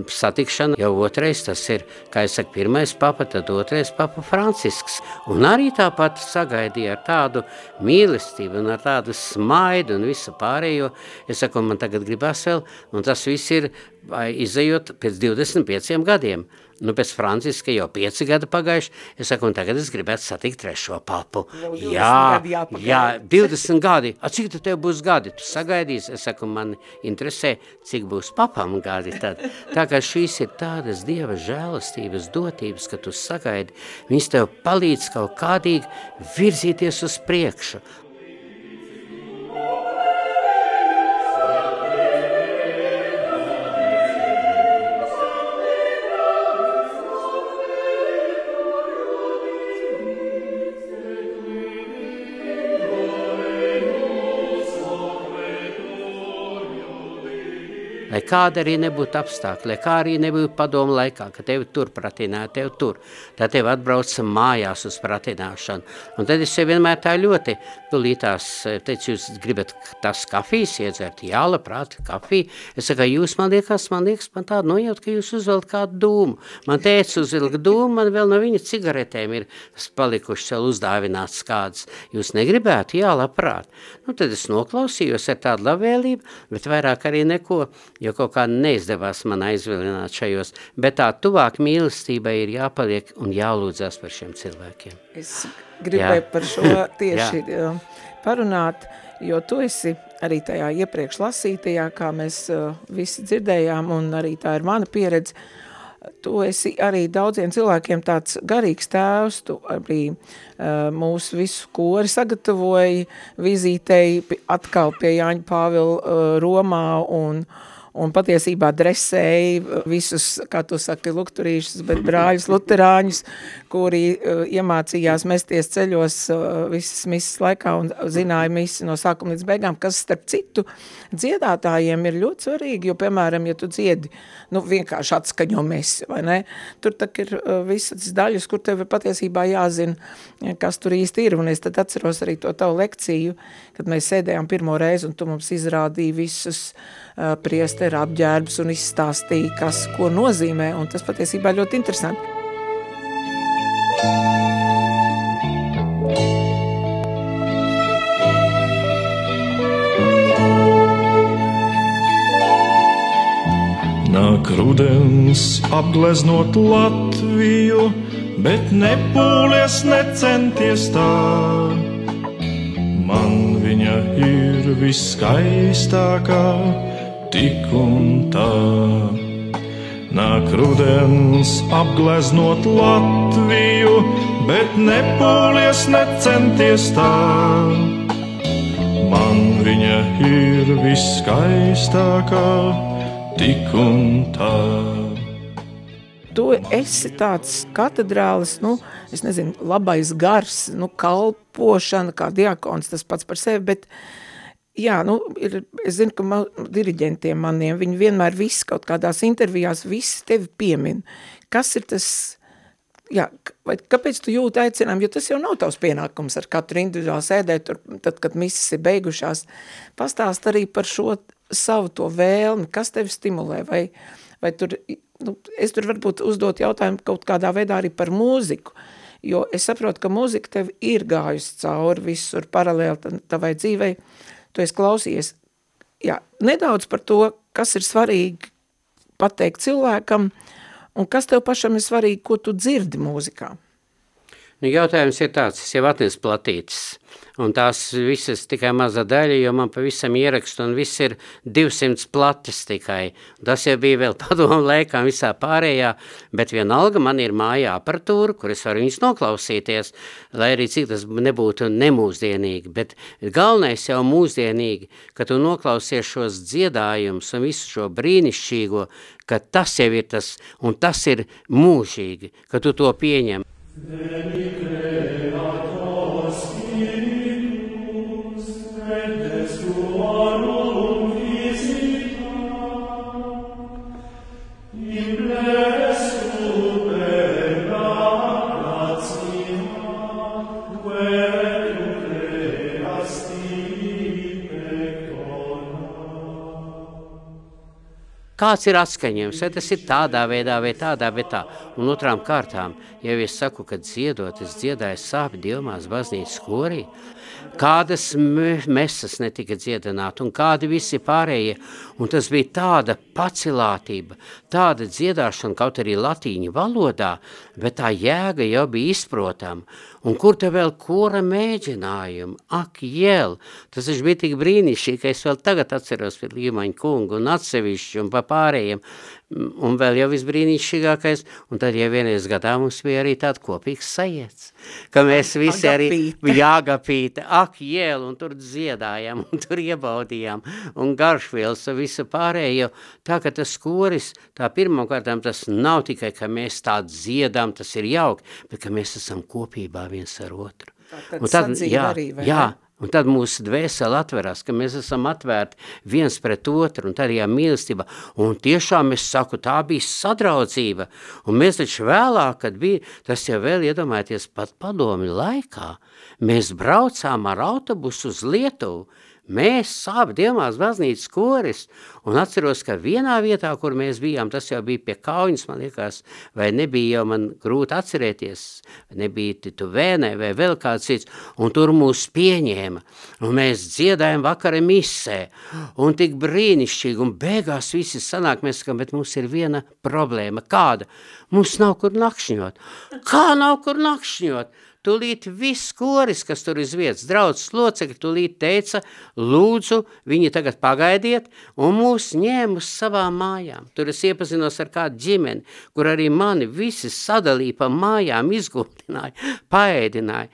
satikšana jau otrais, tas ir, kā es saku, pirmais papa, tad otrais papa Francisks. Un arī tāpat sagaidīja ar tādu mīlestību un ar tādu smaidu un visu pārējo. Es saku, man tagad gribas vēl, un tas viss ir izējot pēc 25 gadiem. Nu, pēc Franciska jau pieci gadi pagājuši. Es saku, un tagad es gribētu satikt trešo papu. Jā, jā, 20 gadi. A, cik tu tev būs gadi? Tu sagaidīsi. Es saku, man interesē, cik būs papam gadi. Tad. Tā kā šīs ir tādas Dieva žēlastības dotības, ka tu sagaidi, viņas tev palīdz kaut kādīgi virzīties uz priekšu, kāda arī nebūtu apstākļi, lai kā arī nebūtu padomu laikā, ka tevi tur pratināja, tevi tur, tad tevi atbrauca mājās uz pratināšanu. Un tad es vienmēr tā ļoti tulītās teicu, jūs gribat tas kafijas iedzert? Jā, labprāt, kafiju. Es saku, jūs man liekas, man liekas, man tāda nojaut, ka jūs uzvelk kādu dūmu. Man teica, uzvilka dūmu, man vēl no viņa cigaretēm ir palikušas vēl uzdāvināts kādas. Jūs negribētu? Jā, labprāt. Nu, tad es noklausījos ar tādu labvēlību, bet vairāk arī neko, jo kaut kā neizdevās man aizvilināt šajos, bet tā tuvāk mīlestībai ir jāpaliek un jālūdzās par šiem cilvēkiem. Es gribēju Jā. par šo <clears throat> tieši um, parunāt, jo tu esi arī tajā iepriekš lasītajā, kā mēs uh, visi dzirdējām, un arī tā ir mana pieredze, tu esi arī daudziem cilvēkiem tāds garīgs tēvs, tu arī uh, mūsu visu kori sagatavoji vizītei atkal pie Jāņa Pāvila uh, Romā un uh, un patiesībā dresēja visus, kā tu saki, lukturīšus, bet brāļus luterāņus, kuri uh, iemācījās mesties ceļos uh, visas misas laikā un zināja misi no sākuma līdz beigām, kas starp citu dziedātājiem ir ļoti svarīgi, jo, piemēram, ja tu dziedi, nu, vienkārši atskaņo mesi, vai ne, tur tak ir uh, visas daļas, kur tev patiesībā jāzina, kas tur īsti ir, un es tad atceros arī to tavu lekciju, kad mēs sēdējām pirmo reizi, un tu mums izrādīji visus uh, priesti priesteru apģērbs un izstāstīja, kas ko nozīmē, tas patiesībā ļoti interesanti. Nāk rudens apgleznot Latviju, bet nepūlies necenties tā. Man viņa ir viskaistākā, tik un tā. Nāk rudens apgleznot Latviju, bet nepūlies necenties tā. Man viņa ir viskaistākā, tik un tā. Tu esi tāds katedrālis, nu, es nezinu, labais gars, nu, kalpošana, kā diakons, tas pats par sevi, bet uh, jā, nu, ir, es zinu, ka man, diriģentiem maniem, viņi vienmēr viss kaut kādās intervijās, viss tevi piemin. Kas ir tas, jā, vai kāpēc tu jūti aicinājumu, jo tas jau nav tavs pienākums ar katru individuāli sēdēt, tur, tad, kad misas ir beigušās. Pastāst arī par šo savu to vēlmi, kas tevi stimulē, vai, vai tur, nu, es tur varbūt uzdot jautājumu kaut kādā veidā arī par mūziku, jo es saprotu, ka mūzika tev ir gājusi cauri visur paralēli tavai dzīvei, tu esi klausījies. Jā, nedaudz par to, kas ir svarīgi pateikt cilvēkam, un kas tev pašam ir svarīgi, ko tu dzirdi mūzikā. Nu, jautājums ir tāds, es jau atnesu platītis, un tās visas tikai maza daļa, jo man pavisam ierakstu, un viss ir 200 plates tikai. Tas jau bija vēl <laughs> padomu laikā visā pārējā, bet vienalga man ir mājā aparatūra, kur es varu viņus noklausīties, lai arī cik tas nebūtu nemūsdienīgi, bet galvenais jau mūsdienīgi, ka tu noklausies šos dziedājumus un visu šo brīnišķīgo, ka tas jau ir tas, un tas ir mūžīgi, ka tu to pieņem. Veni creator Kāds ir atskaņojums, vai tas ir tādā veidā, vai tādā vietā. Un otrām kārtām, ja es saku, ka dziedot, es dziedāju sāpju dievmās baznīcas korī, kādas mesas netika dziedināt un kādi visi pārējie. Un tas bija tāda pacilātība, tāda dziedāšana, kaut arī latīņu valodā, bet tā jēga jau bija izprotama. Un kur te vēl kora mēģinājumi? Ak, jēl, tas bija tik brīnišķīgi, ka es vēl tagad atceros pie Līmaņa kungu un atsevišķi un pa pārējiem. Un vēl jau visbrīnišķīgākais, un tad jau vienreiz gadā mums bija arī tāda kopīgs sajiets, ka mēs visi agapīte. arī jāgapīte, ak, jēl, un tur dziedājām, un tur iebaudījām, un garšvielas, un visu pārējo. Tā, ka tas koris, tā pirmkārtām tas nav tikai, ka mēs tā dziedām, tas ir jauki, bet ka mēs esam kopībā viens ar otru. Tā, un tad, jā, arī, jā, Un tad mūsu dvēseli atverās, ka mēs esam atvērti viens pret otru un tādā mīlestībā. Un tiešām es saku, tā bija sadraudzība. Un mēs taču vēlāk, kad bija, tas jau vēl iedomājieties pat padomi laikā, mēs braucām ar autobusu uz Lietuvu, Mēs abi dievmās baznīcas koris, un atceros, ka vienā vietā, kur mēs bijām, tas jau bija pie kauņas, man liekas, vai nebija jau man grūti atcerēties, nebija titu vēnē, vai vēl kāds cits, un tur mūs pieņēma, un mēs dziedājam vakara misē, un tik brīnišķīgi, un beigās visi sanāk, mēs sakam, bet mums ir viena problēma, kāda? Mums nav kur nakšņot. Kā nav kur nakšņot? Tūlīt viss koris, kas tur ir vietas, draudzes locekļi, tūlīt teica, lūdzu, viņi tagad pagaidiet, un mūs ņēma uz savām mājām. Tur es iepazinos ar kādu ģimeni, kur arī mani visi sadalīja pa mājām, izgultināja, paēdināja.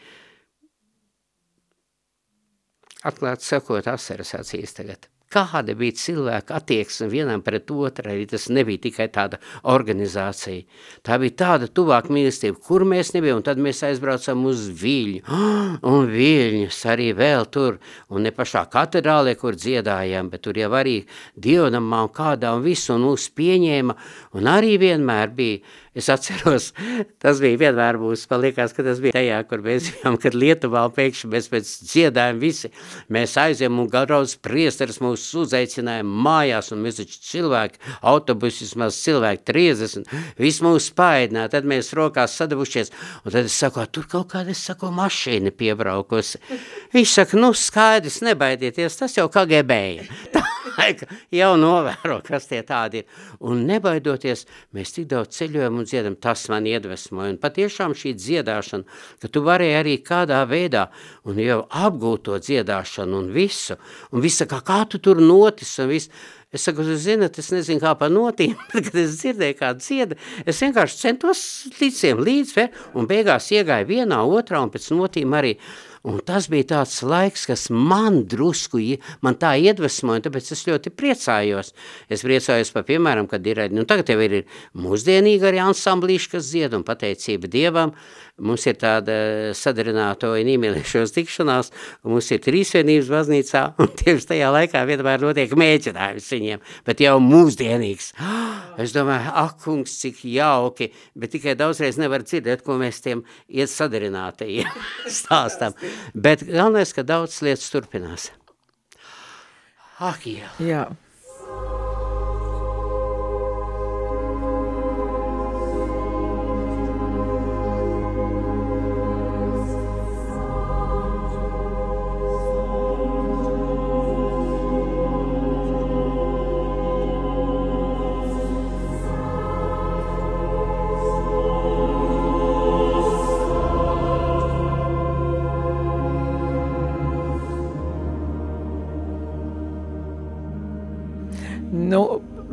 Atklāt sakot, asaras acīs tagad kāda bija cilvēka attieksme vienam pret otru, arī tas nebija tikai tāda organizācija. Tā bija tāda tuvāk mīlestība, kur mēs nebijām, un tad mēs aizbraucam uz Viļņu, <gasps> un Viļņus arī vēl tur, un ne pašā katedrālē, kur dziedājām, bet tur jau arī dievnamā un kādā un visu, un mūs pieņēma, un arī vienmēr bija Es atceros, <laughs> tas bija vienmēr mums, man liekas, ka tas bija tajā, kur mēs bijām, kad Lietuvā pēkšņi mēs pēc dziedājām visi, mēs aiziem un garauz priesteris mūs uzaicināja mājās, un mēs taču cilvēki, autobusis maz cilvēki 30, viss mūs spaidināja, tad mēs rokās sadavušies, un tad es saku, tur kaut kāda, es saku, mašīna piebraukusi. Viņš saka, nu skaidrs, nebaidieties, tas jau KGB. Tā laika jau novēro, kas tie tādi ir. Un nebaidoties, mēs tik daudz ceļojam un dziedam, tas man iedvesmoja. Un patiešām šī dziedāšana, ka tu varēji arī kādā veidā un jau apgūt to dziedāšanu un visu. Un visa, kā, kā tu tur notis un viss. Es saku, jūs zinat, es nezinu kā pa notīm, <laughs> bet, kad es dzirdēju kādu dzieda, es vienkārši centos līdz tiem līdz, un beigās iegāju vienā, otrā, un pēc notīm arī Un tas bija tāds laiks, kas man drusku, man tā iedvesmoja, tāpēc es ļoti priecājos. Es priecājos par, piemēram, kad ir, nu tagad jau ir mūsdienīgi arī ansamblīši, kas dzied un pateicība Dievam, mums ir tāda sadarināto un īmīlēšos tikšanās, un mums ir trīsvienības baznīcā, <laughs> un tieši tajā laikā vienmēr notiek mēģinājums viņiem, bet jau mūsdienīgs. <gasps> Es domāju, ak, kungs, cik jauki, bet tikai daudzreiz nevar dzirdēt, ko mēs tiem iet sadarinātajiem <laughs> stāstam. Bet galvenais, ka daudz lietas turpinās. Ak, jā. Jā.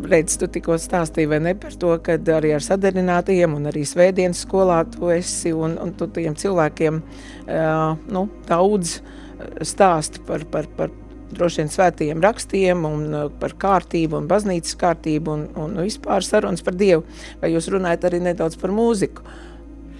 Redz, tu tikko stāstīji vai ne par to, ka arī ar sadarinātajiem un arī svētdienas skolā tu esi un, un tu tiem cilvēkiem uh, nu, daudz stāsti par, par, par droši vien svētajiem rakstiem un par kārtību un baznīcas kārtību un, un vispār sarunas par Dievu. Vai jūs runājat arī nedaudz par mūziku?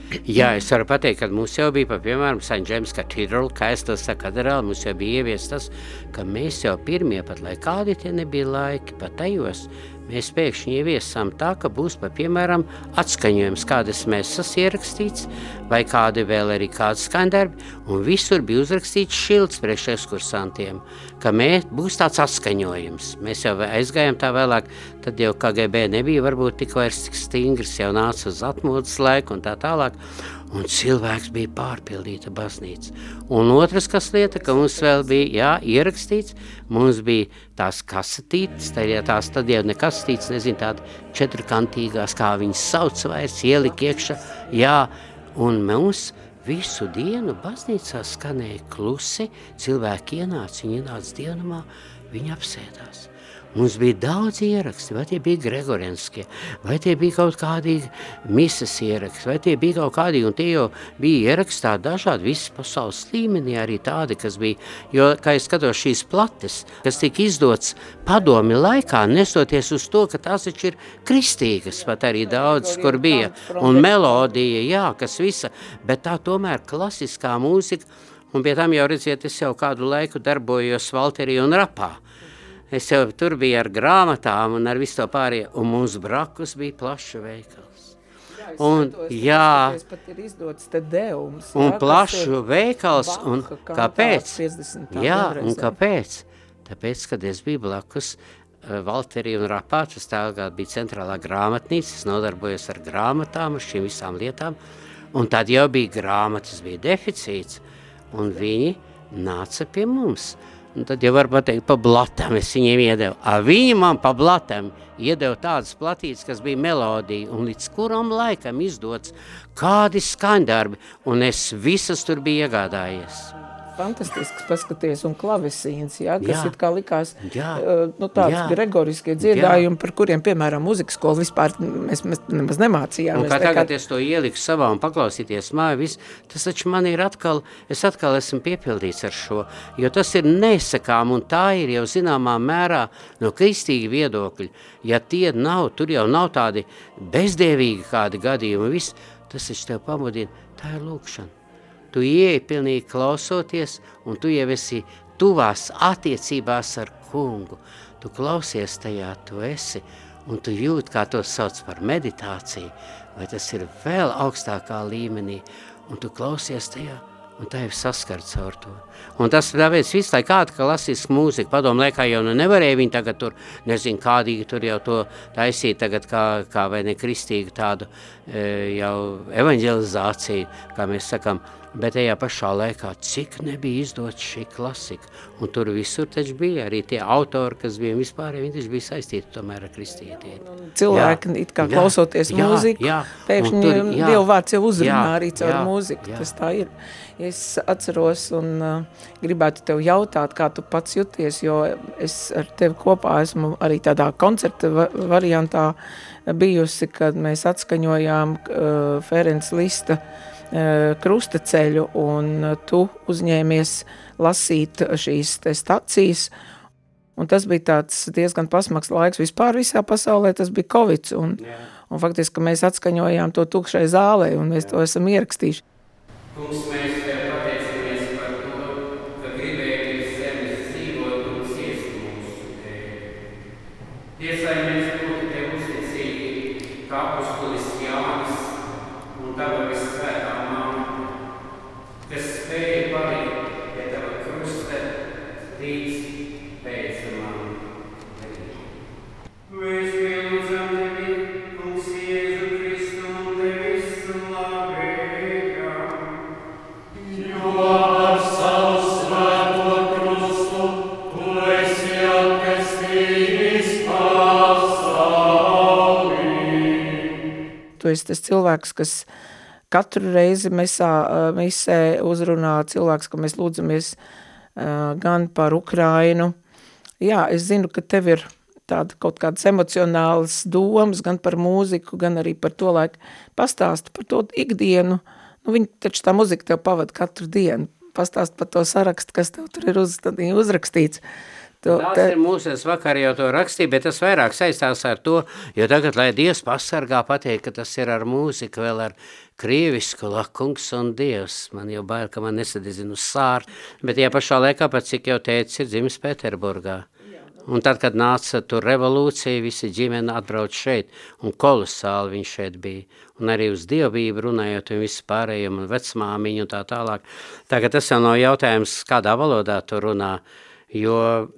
Jā, es varu pateikt, ka mums jau bija, pa, piemēram, St. James Cathedral, kā es to saku, katedrāli, mums jau bija ievies tas, ka mēs jau pirmie, pat lai kādi tie nebija laiki, pat tajos, mēs pēkšņi ieviesām tā, ka būs, pa, piemēram, atskaņojums, kādas mēsas ierakstīts, vai kādi vēl arī kādi skaņdarbi, un visur bija uzrakstīts šilds priekš ekskursantiem, ka mēs, būs tāds atskaņojums. Mēs jau aizgājām tā vēlāk, tad jau KGB nebija varbūt tik vairs tik stingrs, jau nāca uz atmodas laiku un tā tālāk, un cilvēks bija pārpildīta baznīca. Un otrs, kas lieta, ka mums vēl bija, jā, ierakstīts, mums bija tās kasetītes, tā, ja tās tad jau ne kasetītes, nezinu, tāda četrkantīgās, kā viņas sauc vairs, ielika iekšā, jā, un mums visu dienu baznīcā skanēja klusi, cilvēki ienāca, viņi ienāca dienamā, viņi apsēdās. Mums bija daudz ieraksti, vai tie bija Gregorenskie, vai tie bija kaut kādi misas ieraksti, vai tie bija kaut kādi, un tie jau bija ierakstā dažādi visas pasaules līmenī, arī tādi, kas bija, jo, kā es skatos šīs plates, kas tika izdots padomi laikā, nestoties uz to, ka tās taču ir kristīgas, pat arī daudz, kur bija, un melodija, jā, kas visa, bet tā tomēr klasiskā mūzika, Un pie tam jau redziet, es jau kādu laiku darbojos Valterī un Rapā. Es jau tur biju ar grāmatām un ar visu to pārējo, un mums brakus bija plaša veikals. Un, jā, tas pat ir izdots te devums. un jā, plašu veikals, un kāpēc? 50. Jā, un kāpēc? Tāpēc, kad es biju blakus uh, Valterī un Rapā, tas tālāk bija centrālā grāmatnīca, es nodarbojos ar grāmatām, ar šīm visām lietām, un tad jau bija grāmatas, bija deficīts, un viņi nāca pie mums. Un tad jau var pateikt, pa blatam es viņiem iedevu. A, viņi man pa blatam iedeva tādas platītes, kas bija melodija, un līdz kuram laikam izdots kādi skaņdarbi, un es visas tur biju iegādājies. Fantastisks paskaties, un klavesīns, jā, kas Jā. jā. it kā likās, Jā. uh, nu tāds Jā. gregoriskie dziedājumi, par kuriem, piemēram, muzikas skola vispār mēs, mēs nemaz Un nemācījāmies. kā nekad. tagad es to ieliku savā un paklausīties māju, viss, tas taču man ir atkal, es atkal esmu piepildīts ar šo, jo tas ir nesakām un tā ir jau zināmā mērā no kristīga viedokļa. Ja tie nav, tur jau nav tādi bezdievīgi kādi gadījumi, viss, tas taču tev pamudina, tā ir lūkšana. Tu ieeji pilnīgi klausoties, un tu jau esi tuvās attiecībās ar kungu. Tu klausies tajā, tu esi, un tu jūti, kā to sauc par meditāciju, vai tas ir vēl augstākā līmenī, un tu klausies tajā, un tā jau saskarts ar to. Un tas tāpēc visu laiku kāda, ka lasīs mūziku, padomu laikā jau nu nevarēja viņi tagad tur, nezinu, kādīgi tur jau to taisīt tagad kā, kā vai ne kristīgu tādu e, jau evanģelizāciju, kā mēs sakam, bet tajā pašā laikā, cik nebija izdots šī klasika, un tur visur taču bija arī tie autori, kas bija vispār, viņi taču bija saistīti tomēr ar kristietību. Cilvēki, Jā. it kā Jā. klausoties Jā, mūziku, jā. pēkšņi tur- jā. Dieva vārds jau uzrunā Jā, arī caur jā, mūziku. jā. Tas tā ir. Es atceros un gribētu tev jautāt, kā tu pats jūties, jo es ar tevi kopā esmu arī tādā koncerta va variantā bijusi, kad mēs atskaņojām uh, Ferenc Lista uh, krustaceļu un tu uzņēmies lasīt šīs stacijas. Un tas bija tāds diezgan pasmags laiks vispār visā pasaulē, tas bija Covid, un, un faktiski mēs atskaņojām to tukšai zālē, un mēs to esam ierakstījuši. Kungs, mēs Tu esi tas cilvēks, kas katru reizi mesā, misē uzrunā cilvēks, ka mēs lūdzamies gan par Ukrainu. Jā, es zinu, ka tev ir tāda kaut kādas emocionālas domas gan par mūziku, gan arī par to, lai pastāsti par to ikdienu. Nu, viņi taču tā muzika tev pavada katru dienu. Pastāst par to sarakstu, kas tev tur ir uz, uzrakstīts. To, Tas ir mūsu, es vakar jau to rakstīju, bet tas vairāk saistās ar to, jo tagad, lai Dievs pasargā, pateikt, ka tas ir ar mūziku, vēl ar krievisku, lakungs un Dievs. Man jau bail, ka man nesadizina uz sār, bet ja pašā laikā, pat cik jau teicis, ir dzimis Pēterburgā. Un tad, kad nāca tur revolūcija, visi ģimene atbrauc šeit, un kolosāli viņš šeit bija. Un arī uz dievbību runājot, un visu pārējiem, un vecmāmiņu un tā tālāk. Tagad tas jau nav jautājums, kādā valodā tu runā, jo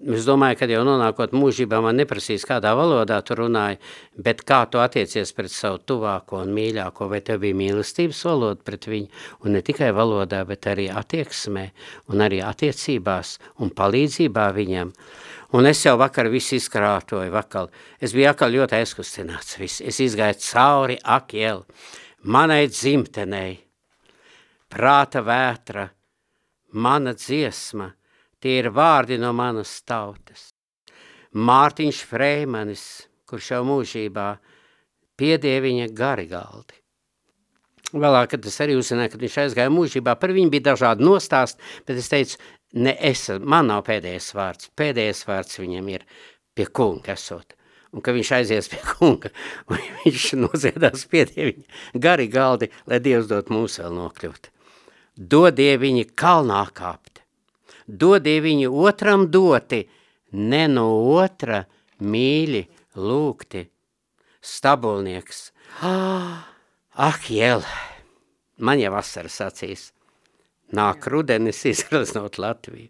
es domāju, ka jau nonākot mūžībā man neprasīs, kādā valodā tu runāji, bet kā tu attiecies pret savu tuvāko un mīļāko, vai tev bija mīlestības valoda pret viņu, un ne tikai valodā, bet arī attieksmē, un arī attiecībās un palīdzībā viņam. Un es jau vakar visu izkrātoju, vakar. Es biju atkal ļoti aizkustināts. Viss. Es izgāju cauri akjēlu, manai dzimtenei, prāta vētra, mana dziesma, tie ir vārdi no manas tautas. Mārtiņš Freimanis, kurš jau mūžībā piedēja viņa garigaldi. Vēlāk, kad es arī uzzināju, kad viņš aizgāja mūžībā, par viņu bija dažādi nostāsti, bet es teicu, ne es, man nav pēdējais vārds, pēdējais vārds viņam ir pie kunga esot. Un ka viņš aizies pie kunga, <laughs> un viņš noziedās piedie viņa gari galdi, lai Dievs dot mūs vēl nokļūt. dodie viņi kalnā kāpt, dodie viņi otram doti, ne no otra mīļi lūgti. Stabulnieks, <gasps> ah, jēl, man jau vasaras acīs, nāk rudenis izraznot Latviju,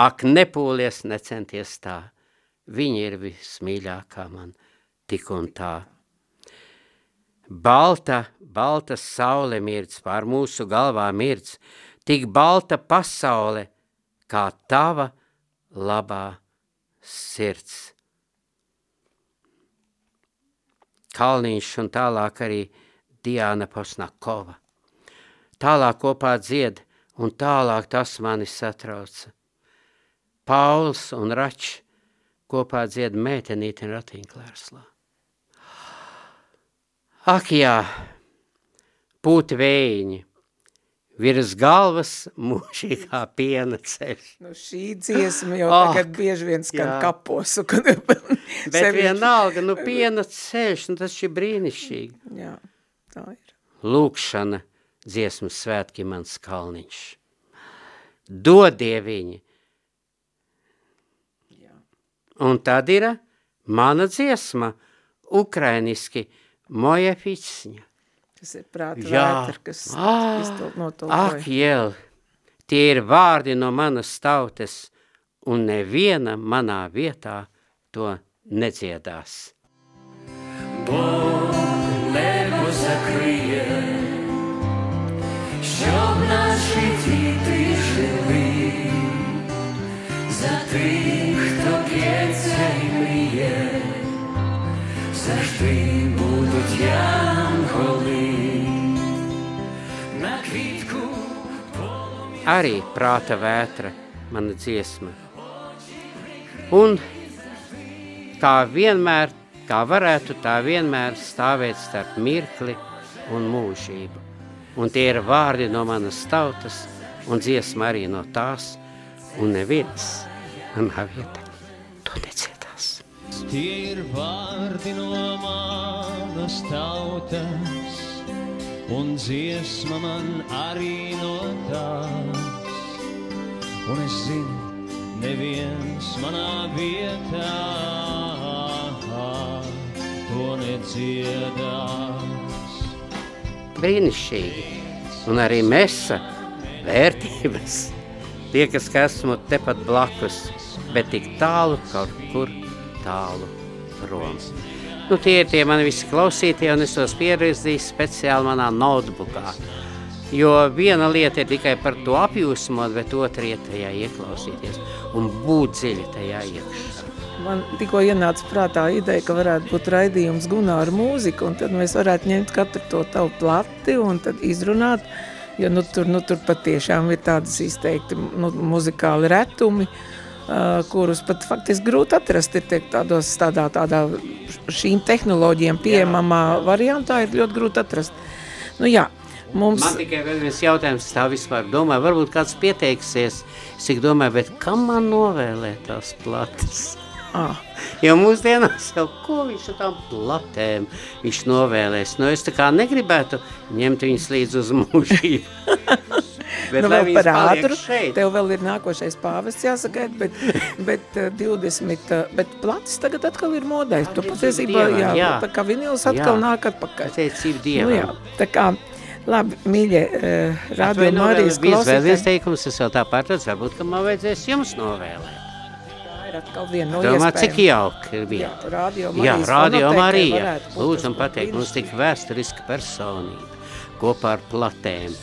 ak nepūlies necenties tā, viņi ir vismīļākā man tik un tā. Balta, balta saule mirdz, pār mūsu galvā mirdz, tik balta pasaule, kā tava labā sirds. Kalniņš un tālāk arī Diana Posnakova. Tālāk kopā dzied, un tālāk tas mani satrauca. Pauls un Račs kopā dzied mētenīti un ratiņklērslā. Ak, jā, pūti vējiņi, virs galvas mūžīgā piena ceļš. Nu, šī dziesma jau oh, tagad bieži vien skan jā. kapos. Un, Bet sevišķi... vienalga, nu <laughs> piena ceļš, nu tas ir brīnišķīgi. Jā, tā ir. Lūkšana, dziesmas svētki mans kalniņš. Dodie viņi. Jā. Un tad ir mana dziesma, ukrainiski – moja picņa. Tas ir prāta vētra, kas ah, notolkoja. Ak, jēl, tie ir vārdi no manas tautas, un neviena manā vietā to nedziedās. Бог небо закриє, щоб наші діти жили, за тих, хто п'ється і мріє, завжди будуть янголи Arī prāta vētra, mana dziesma. Un kā vienmēr, kā varētu tā vienmēr stāvēt starp mirkli un mūžību. Un tie ir vārdi no manas tautas un dziesma arī no tās, un neviens manā vietā to neciet. Tie ir vārdi no manas tautas, un dziesma man arī no tās. Un es zinu, neviens manā vietā to nedziedās. Brīnišķīgi, un arī mesa vērtības. Tie, kas esmu tepat blakus, bet tik tālu kaut kur tālu prom. Nu, tie ir tie mani visi klausītie, un es tos pierakstīju speciāli manā notebookā. Jo viena lieta ir tikai par to apjūsmot, bet otra ir tajā ieklausīties un būt dziļi tajā iekšā. Man tikko ienāca prātā ideja, ka varētu būt raidījums Gunāra mūzika, un tad mēs varētu ņemt katru to tavu plati un izrunāt, jo nu, tur, nu, tur patiešām ir tādas izteikti nu, muzikāli retumi, Uh, kurus pat faktiski grūti atrast ir tiek tādos, tādā, tādā šīm tehnoloģijām pieejamā variantā ir ļoti grūti atrast. Nu jā, mums... Man tikai vēl viens jautājums tā vispār domāju, varbūt kāds pieteiksies, es tik domāju, bet kam man novēlēt tās platas? Ah. <laughs> Jo mūsdienās jau ko viņš ar tām platēm viņš novēlēs. Nu, es tā kā negribētu ņemt viņas līdz uz mūžību. <laughs> Bet nu, vēl par ātru, tev vēl ir nākošais pāvests jāsagaida, bet, <laughs> bet 20, eh, eh, bet platis tagad atkal ir modē. Tu patiesībā, jā, jā, tā kā vinils atkal jā. nāk atpakaļ. Pateicība Dievam. Nu, jā, tā kā, Labi, mīļie, uh, radio Marijas klausītāji. Vēl viens teikums, es vēl tā pārtrauc, varbūt, ka man vajadzēs jums novēlēt. Ir atkal viena no Domā, iespējām. cik jauki ir bija. Jā, radio Marijas. Jā, radio Marija. Lūdzam pateikt, mums tik vēsturiska personība kopā ar platēm.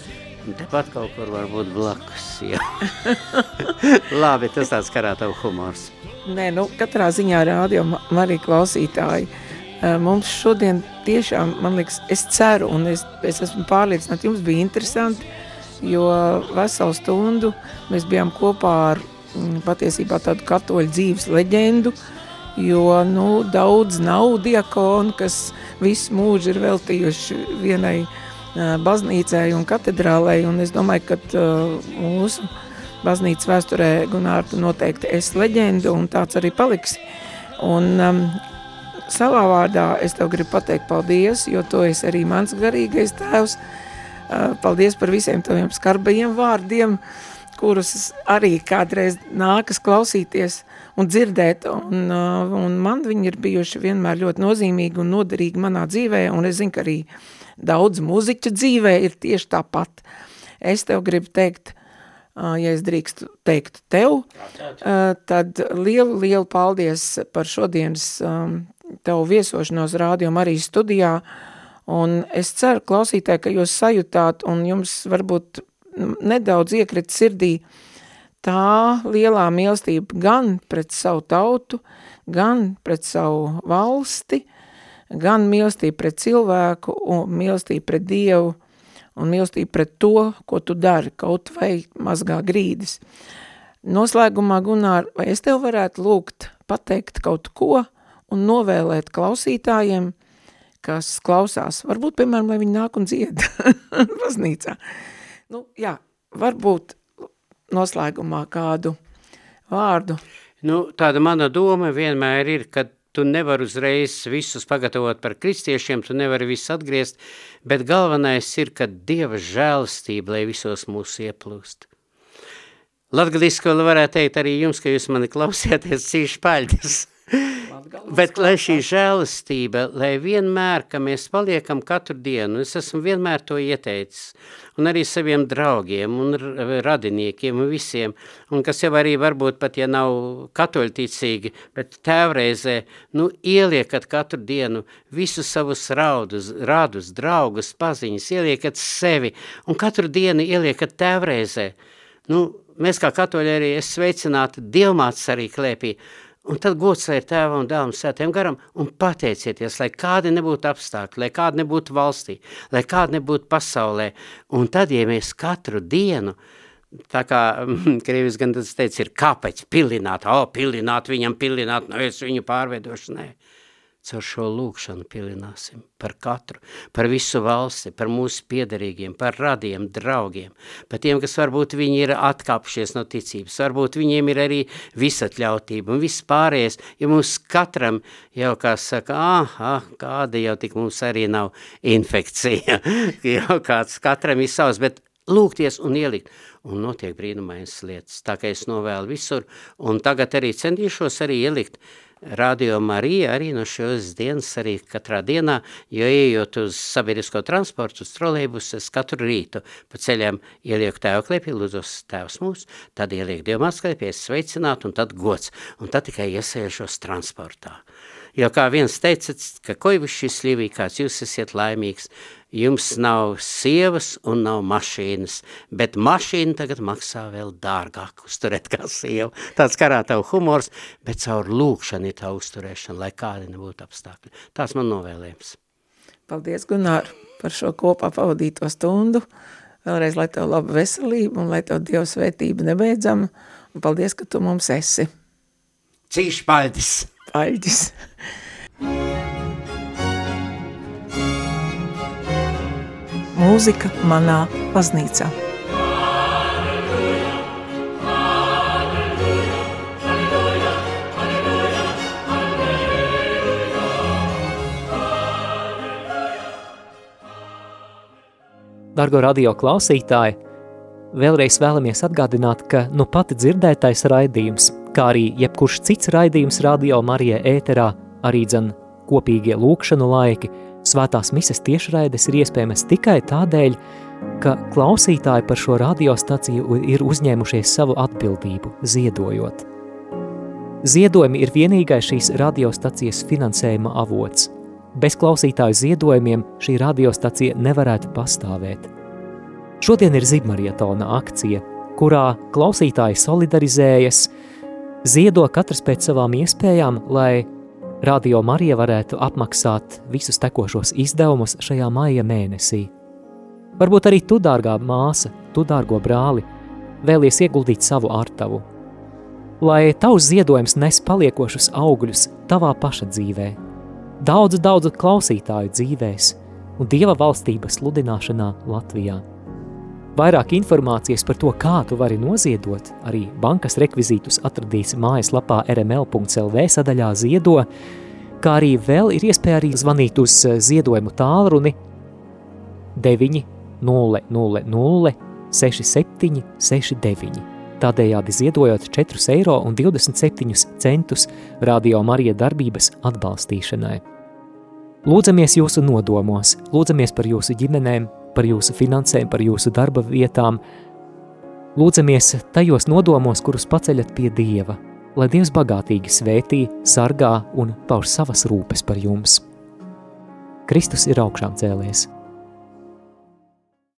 Tepat kaut kur var būt blakus. <laughs> Labi, tas tāds karātavu humors. Nē, nu, katrā ziņā rādio arī klausītāji. Mums šodien tiešām, man liekas, es ceru un es, es esmu pārliecināta, jums bija interesanti, jo veselu stundu mēs bijām kopā ar mm, patiesībā tādu katoļu dzīves leģendu, jo, nu, daudz nav diakonu, kas visu mūžu ir veltījuši vienai uh, baznīcai un katedrālei, un es domāju, ka mūsu baznīcas vēsturē Gunārta noteikti es leģenda, un tāds arī paliks. Un um, savā vārdā es tev gribu pateikt paldies, jo tu esi arī mans garīgais tēvs, Paldies par visiem taviem skarbajiem vārdiem, kurus arī kādreiz nākas klausīties un dzirdēt, un, un man viņi ir bijuši vienmēr ļoti nozīmīgi un noderīgi manā dzīvē, un es zinu, ka arī daudz muziķa dzīvē ir tieši tāpat. Es tev gribu teikt, ja es drīkstu teikt tev, tad lielu, lielu paldies par šodienas tavu viesošanos rādījumu arī studijā, un es ceru, klausītāji, ka jūs sajūtāt, un jums varbūt nedaudz iekrit sirdī tā lielā mīlestība gan pret savu tautu, gan pret savu valsti, gan mīlestība pret cilvēku un mīlestība pret Dievu un mīlestība pret to, ko tu dari, kaut vai mazgā grīdis. Noslēgumā, Gunār, vai es tev varētu lūgt pateikt kaut ko un novēlēt klausītājiem, kas klausās, varbūt, piemēram, lai viņi nāk un dzied <laughs> baznīcā. Nu, jā, varbūt noslēgumā kādu vārdu. Nu, tāda mana doma vienmēr ir, ka tu nevar uzreiz visus pagatavot par kristiešiem, tu nevari visus atgriezt, bet galvenais ir, ka Dieva žēlastība, lai visos mūs ieplūst. Latgaliski vēl varētu teikt arī jums, ka jūs mani klausieties cīši paļģis. Bet lai šī žēlastība, lai vienmēr, ka mēs paliekam katru dienu, es esmu vienmēr to ieteicis, un arī saviem draugiem un radiniekiem un visiem, un kas jau arī varbūt pat, ja nav katoļticīgi, bet tēvreizē, nu, ieliekat katru dienu visus savus raudus, rādus, draugus, paziņas, ieliekat sevi, un katru dienu ieliekat tēvreizē. Nu, mēs kā katoļi arī es sveicinātu Dievmāts arī klēpī, Un tad gods lai ir tēvam un dēlam sētiem garam un pateicieties, lai kādi nebūtu apstākļi, lai kādi nebūtu valstī, lai kādi nebūtu pasaulē. Un tad, ja mēs katru dienu, tā kā <laughs> Krievis gan tas teica, ir kāpēc pilināt, o, pilināt viņam, pilināt, nu es viņu pārveidošu, nē caur šo lūkšanu pilināsim par katru, par visu valsti, par mūsu piederīgiem, par radiem, draugiem, par tiem, kas varbūt viņi ir atkāpušies no ticības, varbūt viņiem ir arī visatļautība un viss pārējais, ja mums katram jau, kā saka, ah, ah, kāda jau tik mums arī nav infekcija, <laughs> jau kāds katram ir savs, bet lūgties un ielikt, un notiek brīnumainas lietas, tā kā es novēlu visur, un tagad arī centīšos arī ielikt, Radio Marija arī no šos dienas, arī katrā dienā, jo ejot uz sabiedrisko transportu, uz trolejbuses katru rītu pa ceļām ielieku tēvu klēpī, lūdzos tēvs mūs, tad ielieku dievmāts klēpī, es sveicinātu un tad gods, un tad tikai iesēžos transportā. Jo kā viens teica, ka koivišķi slīvī, kāds jūs esat laimīgs, jums nav sievas un nav mašīnas, bet mašīna tagad maksā vēl dārgāk uzturēt kā sieva. Tāds karā tavu humors, bet caur lūkšanu ir tā uzturēšana, lai kādi nebūtu apstākļi. Tās man novēlējums. Paldies, Gunār, par šo kopā pavadīto stundu. Vēlreiz, lai tev laba veselība un lai tev Dieva svētība nebeidzama. Un paldies, ka tu mums esi. Cīši Paļģis. mūzika manā baznīcā. Dargo radio klausītāji, vēlreiz vēlamies atgādināt, ka nu pati dzirdētais raidījums, kā arī jebkurš cits raidījums radio Marijai ēterā, arī dzen kopīgie lūkšanu laiki – Svētās mises tiešraides ir iespējamas tikai tādēļ, ka klausītāji par šo radiostaciju ir uzņēmušies savu atbildību, ziedojot. Ziedojumi ir vienīgais šīs radiostacijas finansējuma avots. Bez klausītāju ziedojumiem šī radiostacija nevarētu pastāvēt. Šodien ir Zigmarietona akcija, kurā klausītāji solidarizējas, ziedo katrs pēc savām iespējām, lai Radio Marija varētu apmaksāt visus tekošos izdevumus šajā maija mēnesī. Varbūt arī tu, dārgā māsa, tu, dārgo brāli, vēlies ieguldīt savu artavu. Lai tavs ziedojums nes paliekošus augļus tavā paša dzīvē, daudzu, daudzu klausītāju dzīvēs un Dieva valstības sludināšanā Latvijā. Vairāk informācijas par to, kā tu vari noziedot, arī bankas rekvizītus atradīs mājaslapā rml.lv sadaļā ziedo, kā arī vēl ir iespēja arī zvanīt uz eh, ziedojumu tālruni 9 000 67 69. Tādējādi ziedojot 4 eiro un 27 centus Radio Marija darbības atbalstīšanai. Lūdzamies jūsu nodomos, lūdzamies par jūsu ģimenēm, par jūsu finansēm, par jūsu darba vietām. Lūdzamies tajos nodomos, kurus paceļat pie Dieva, lai Dievs bagātīgi svētī, sargā un pauž savas rūpes par jums. Kristus ir augšām cēlies.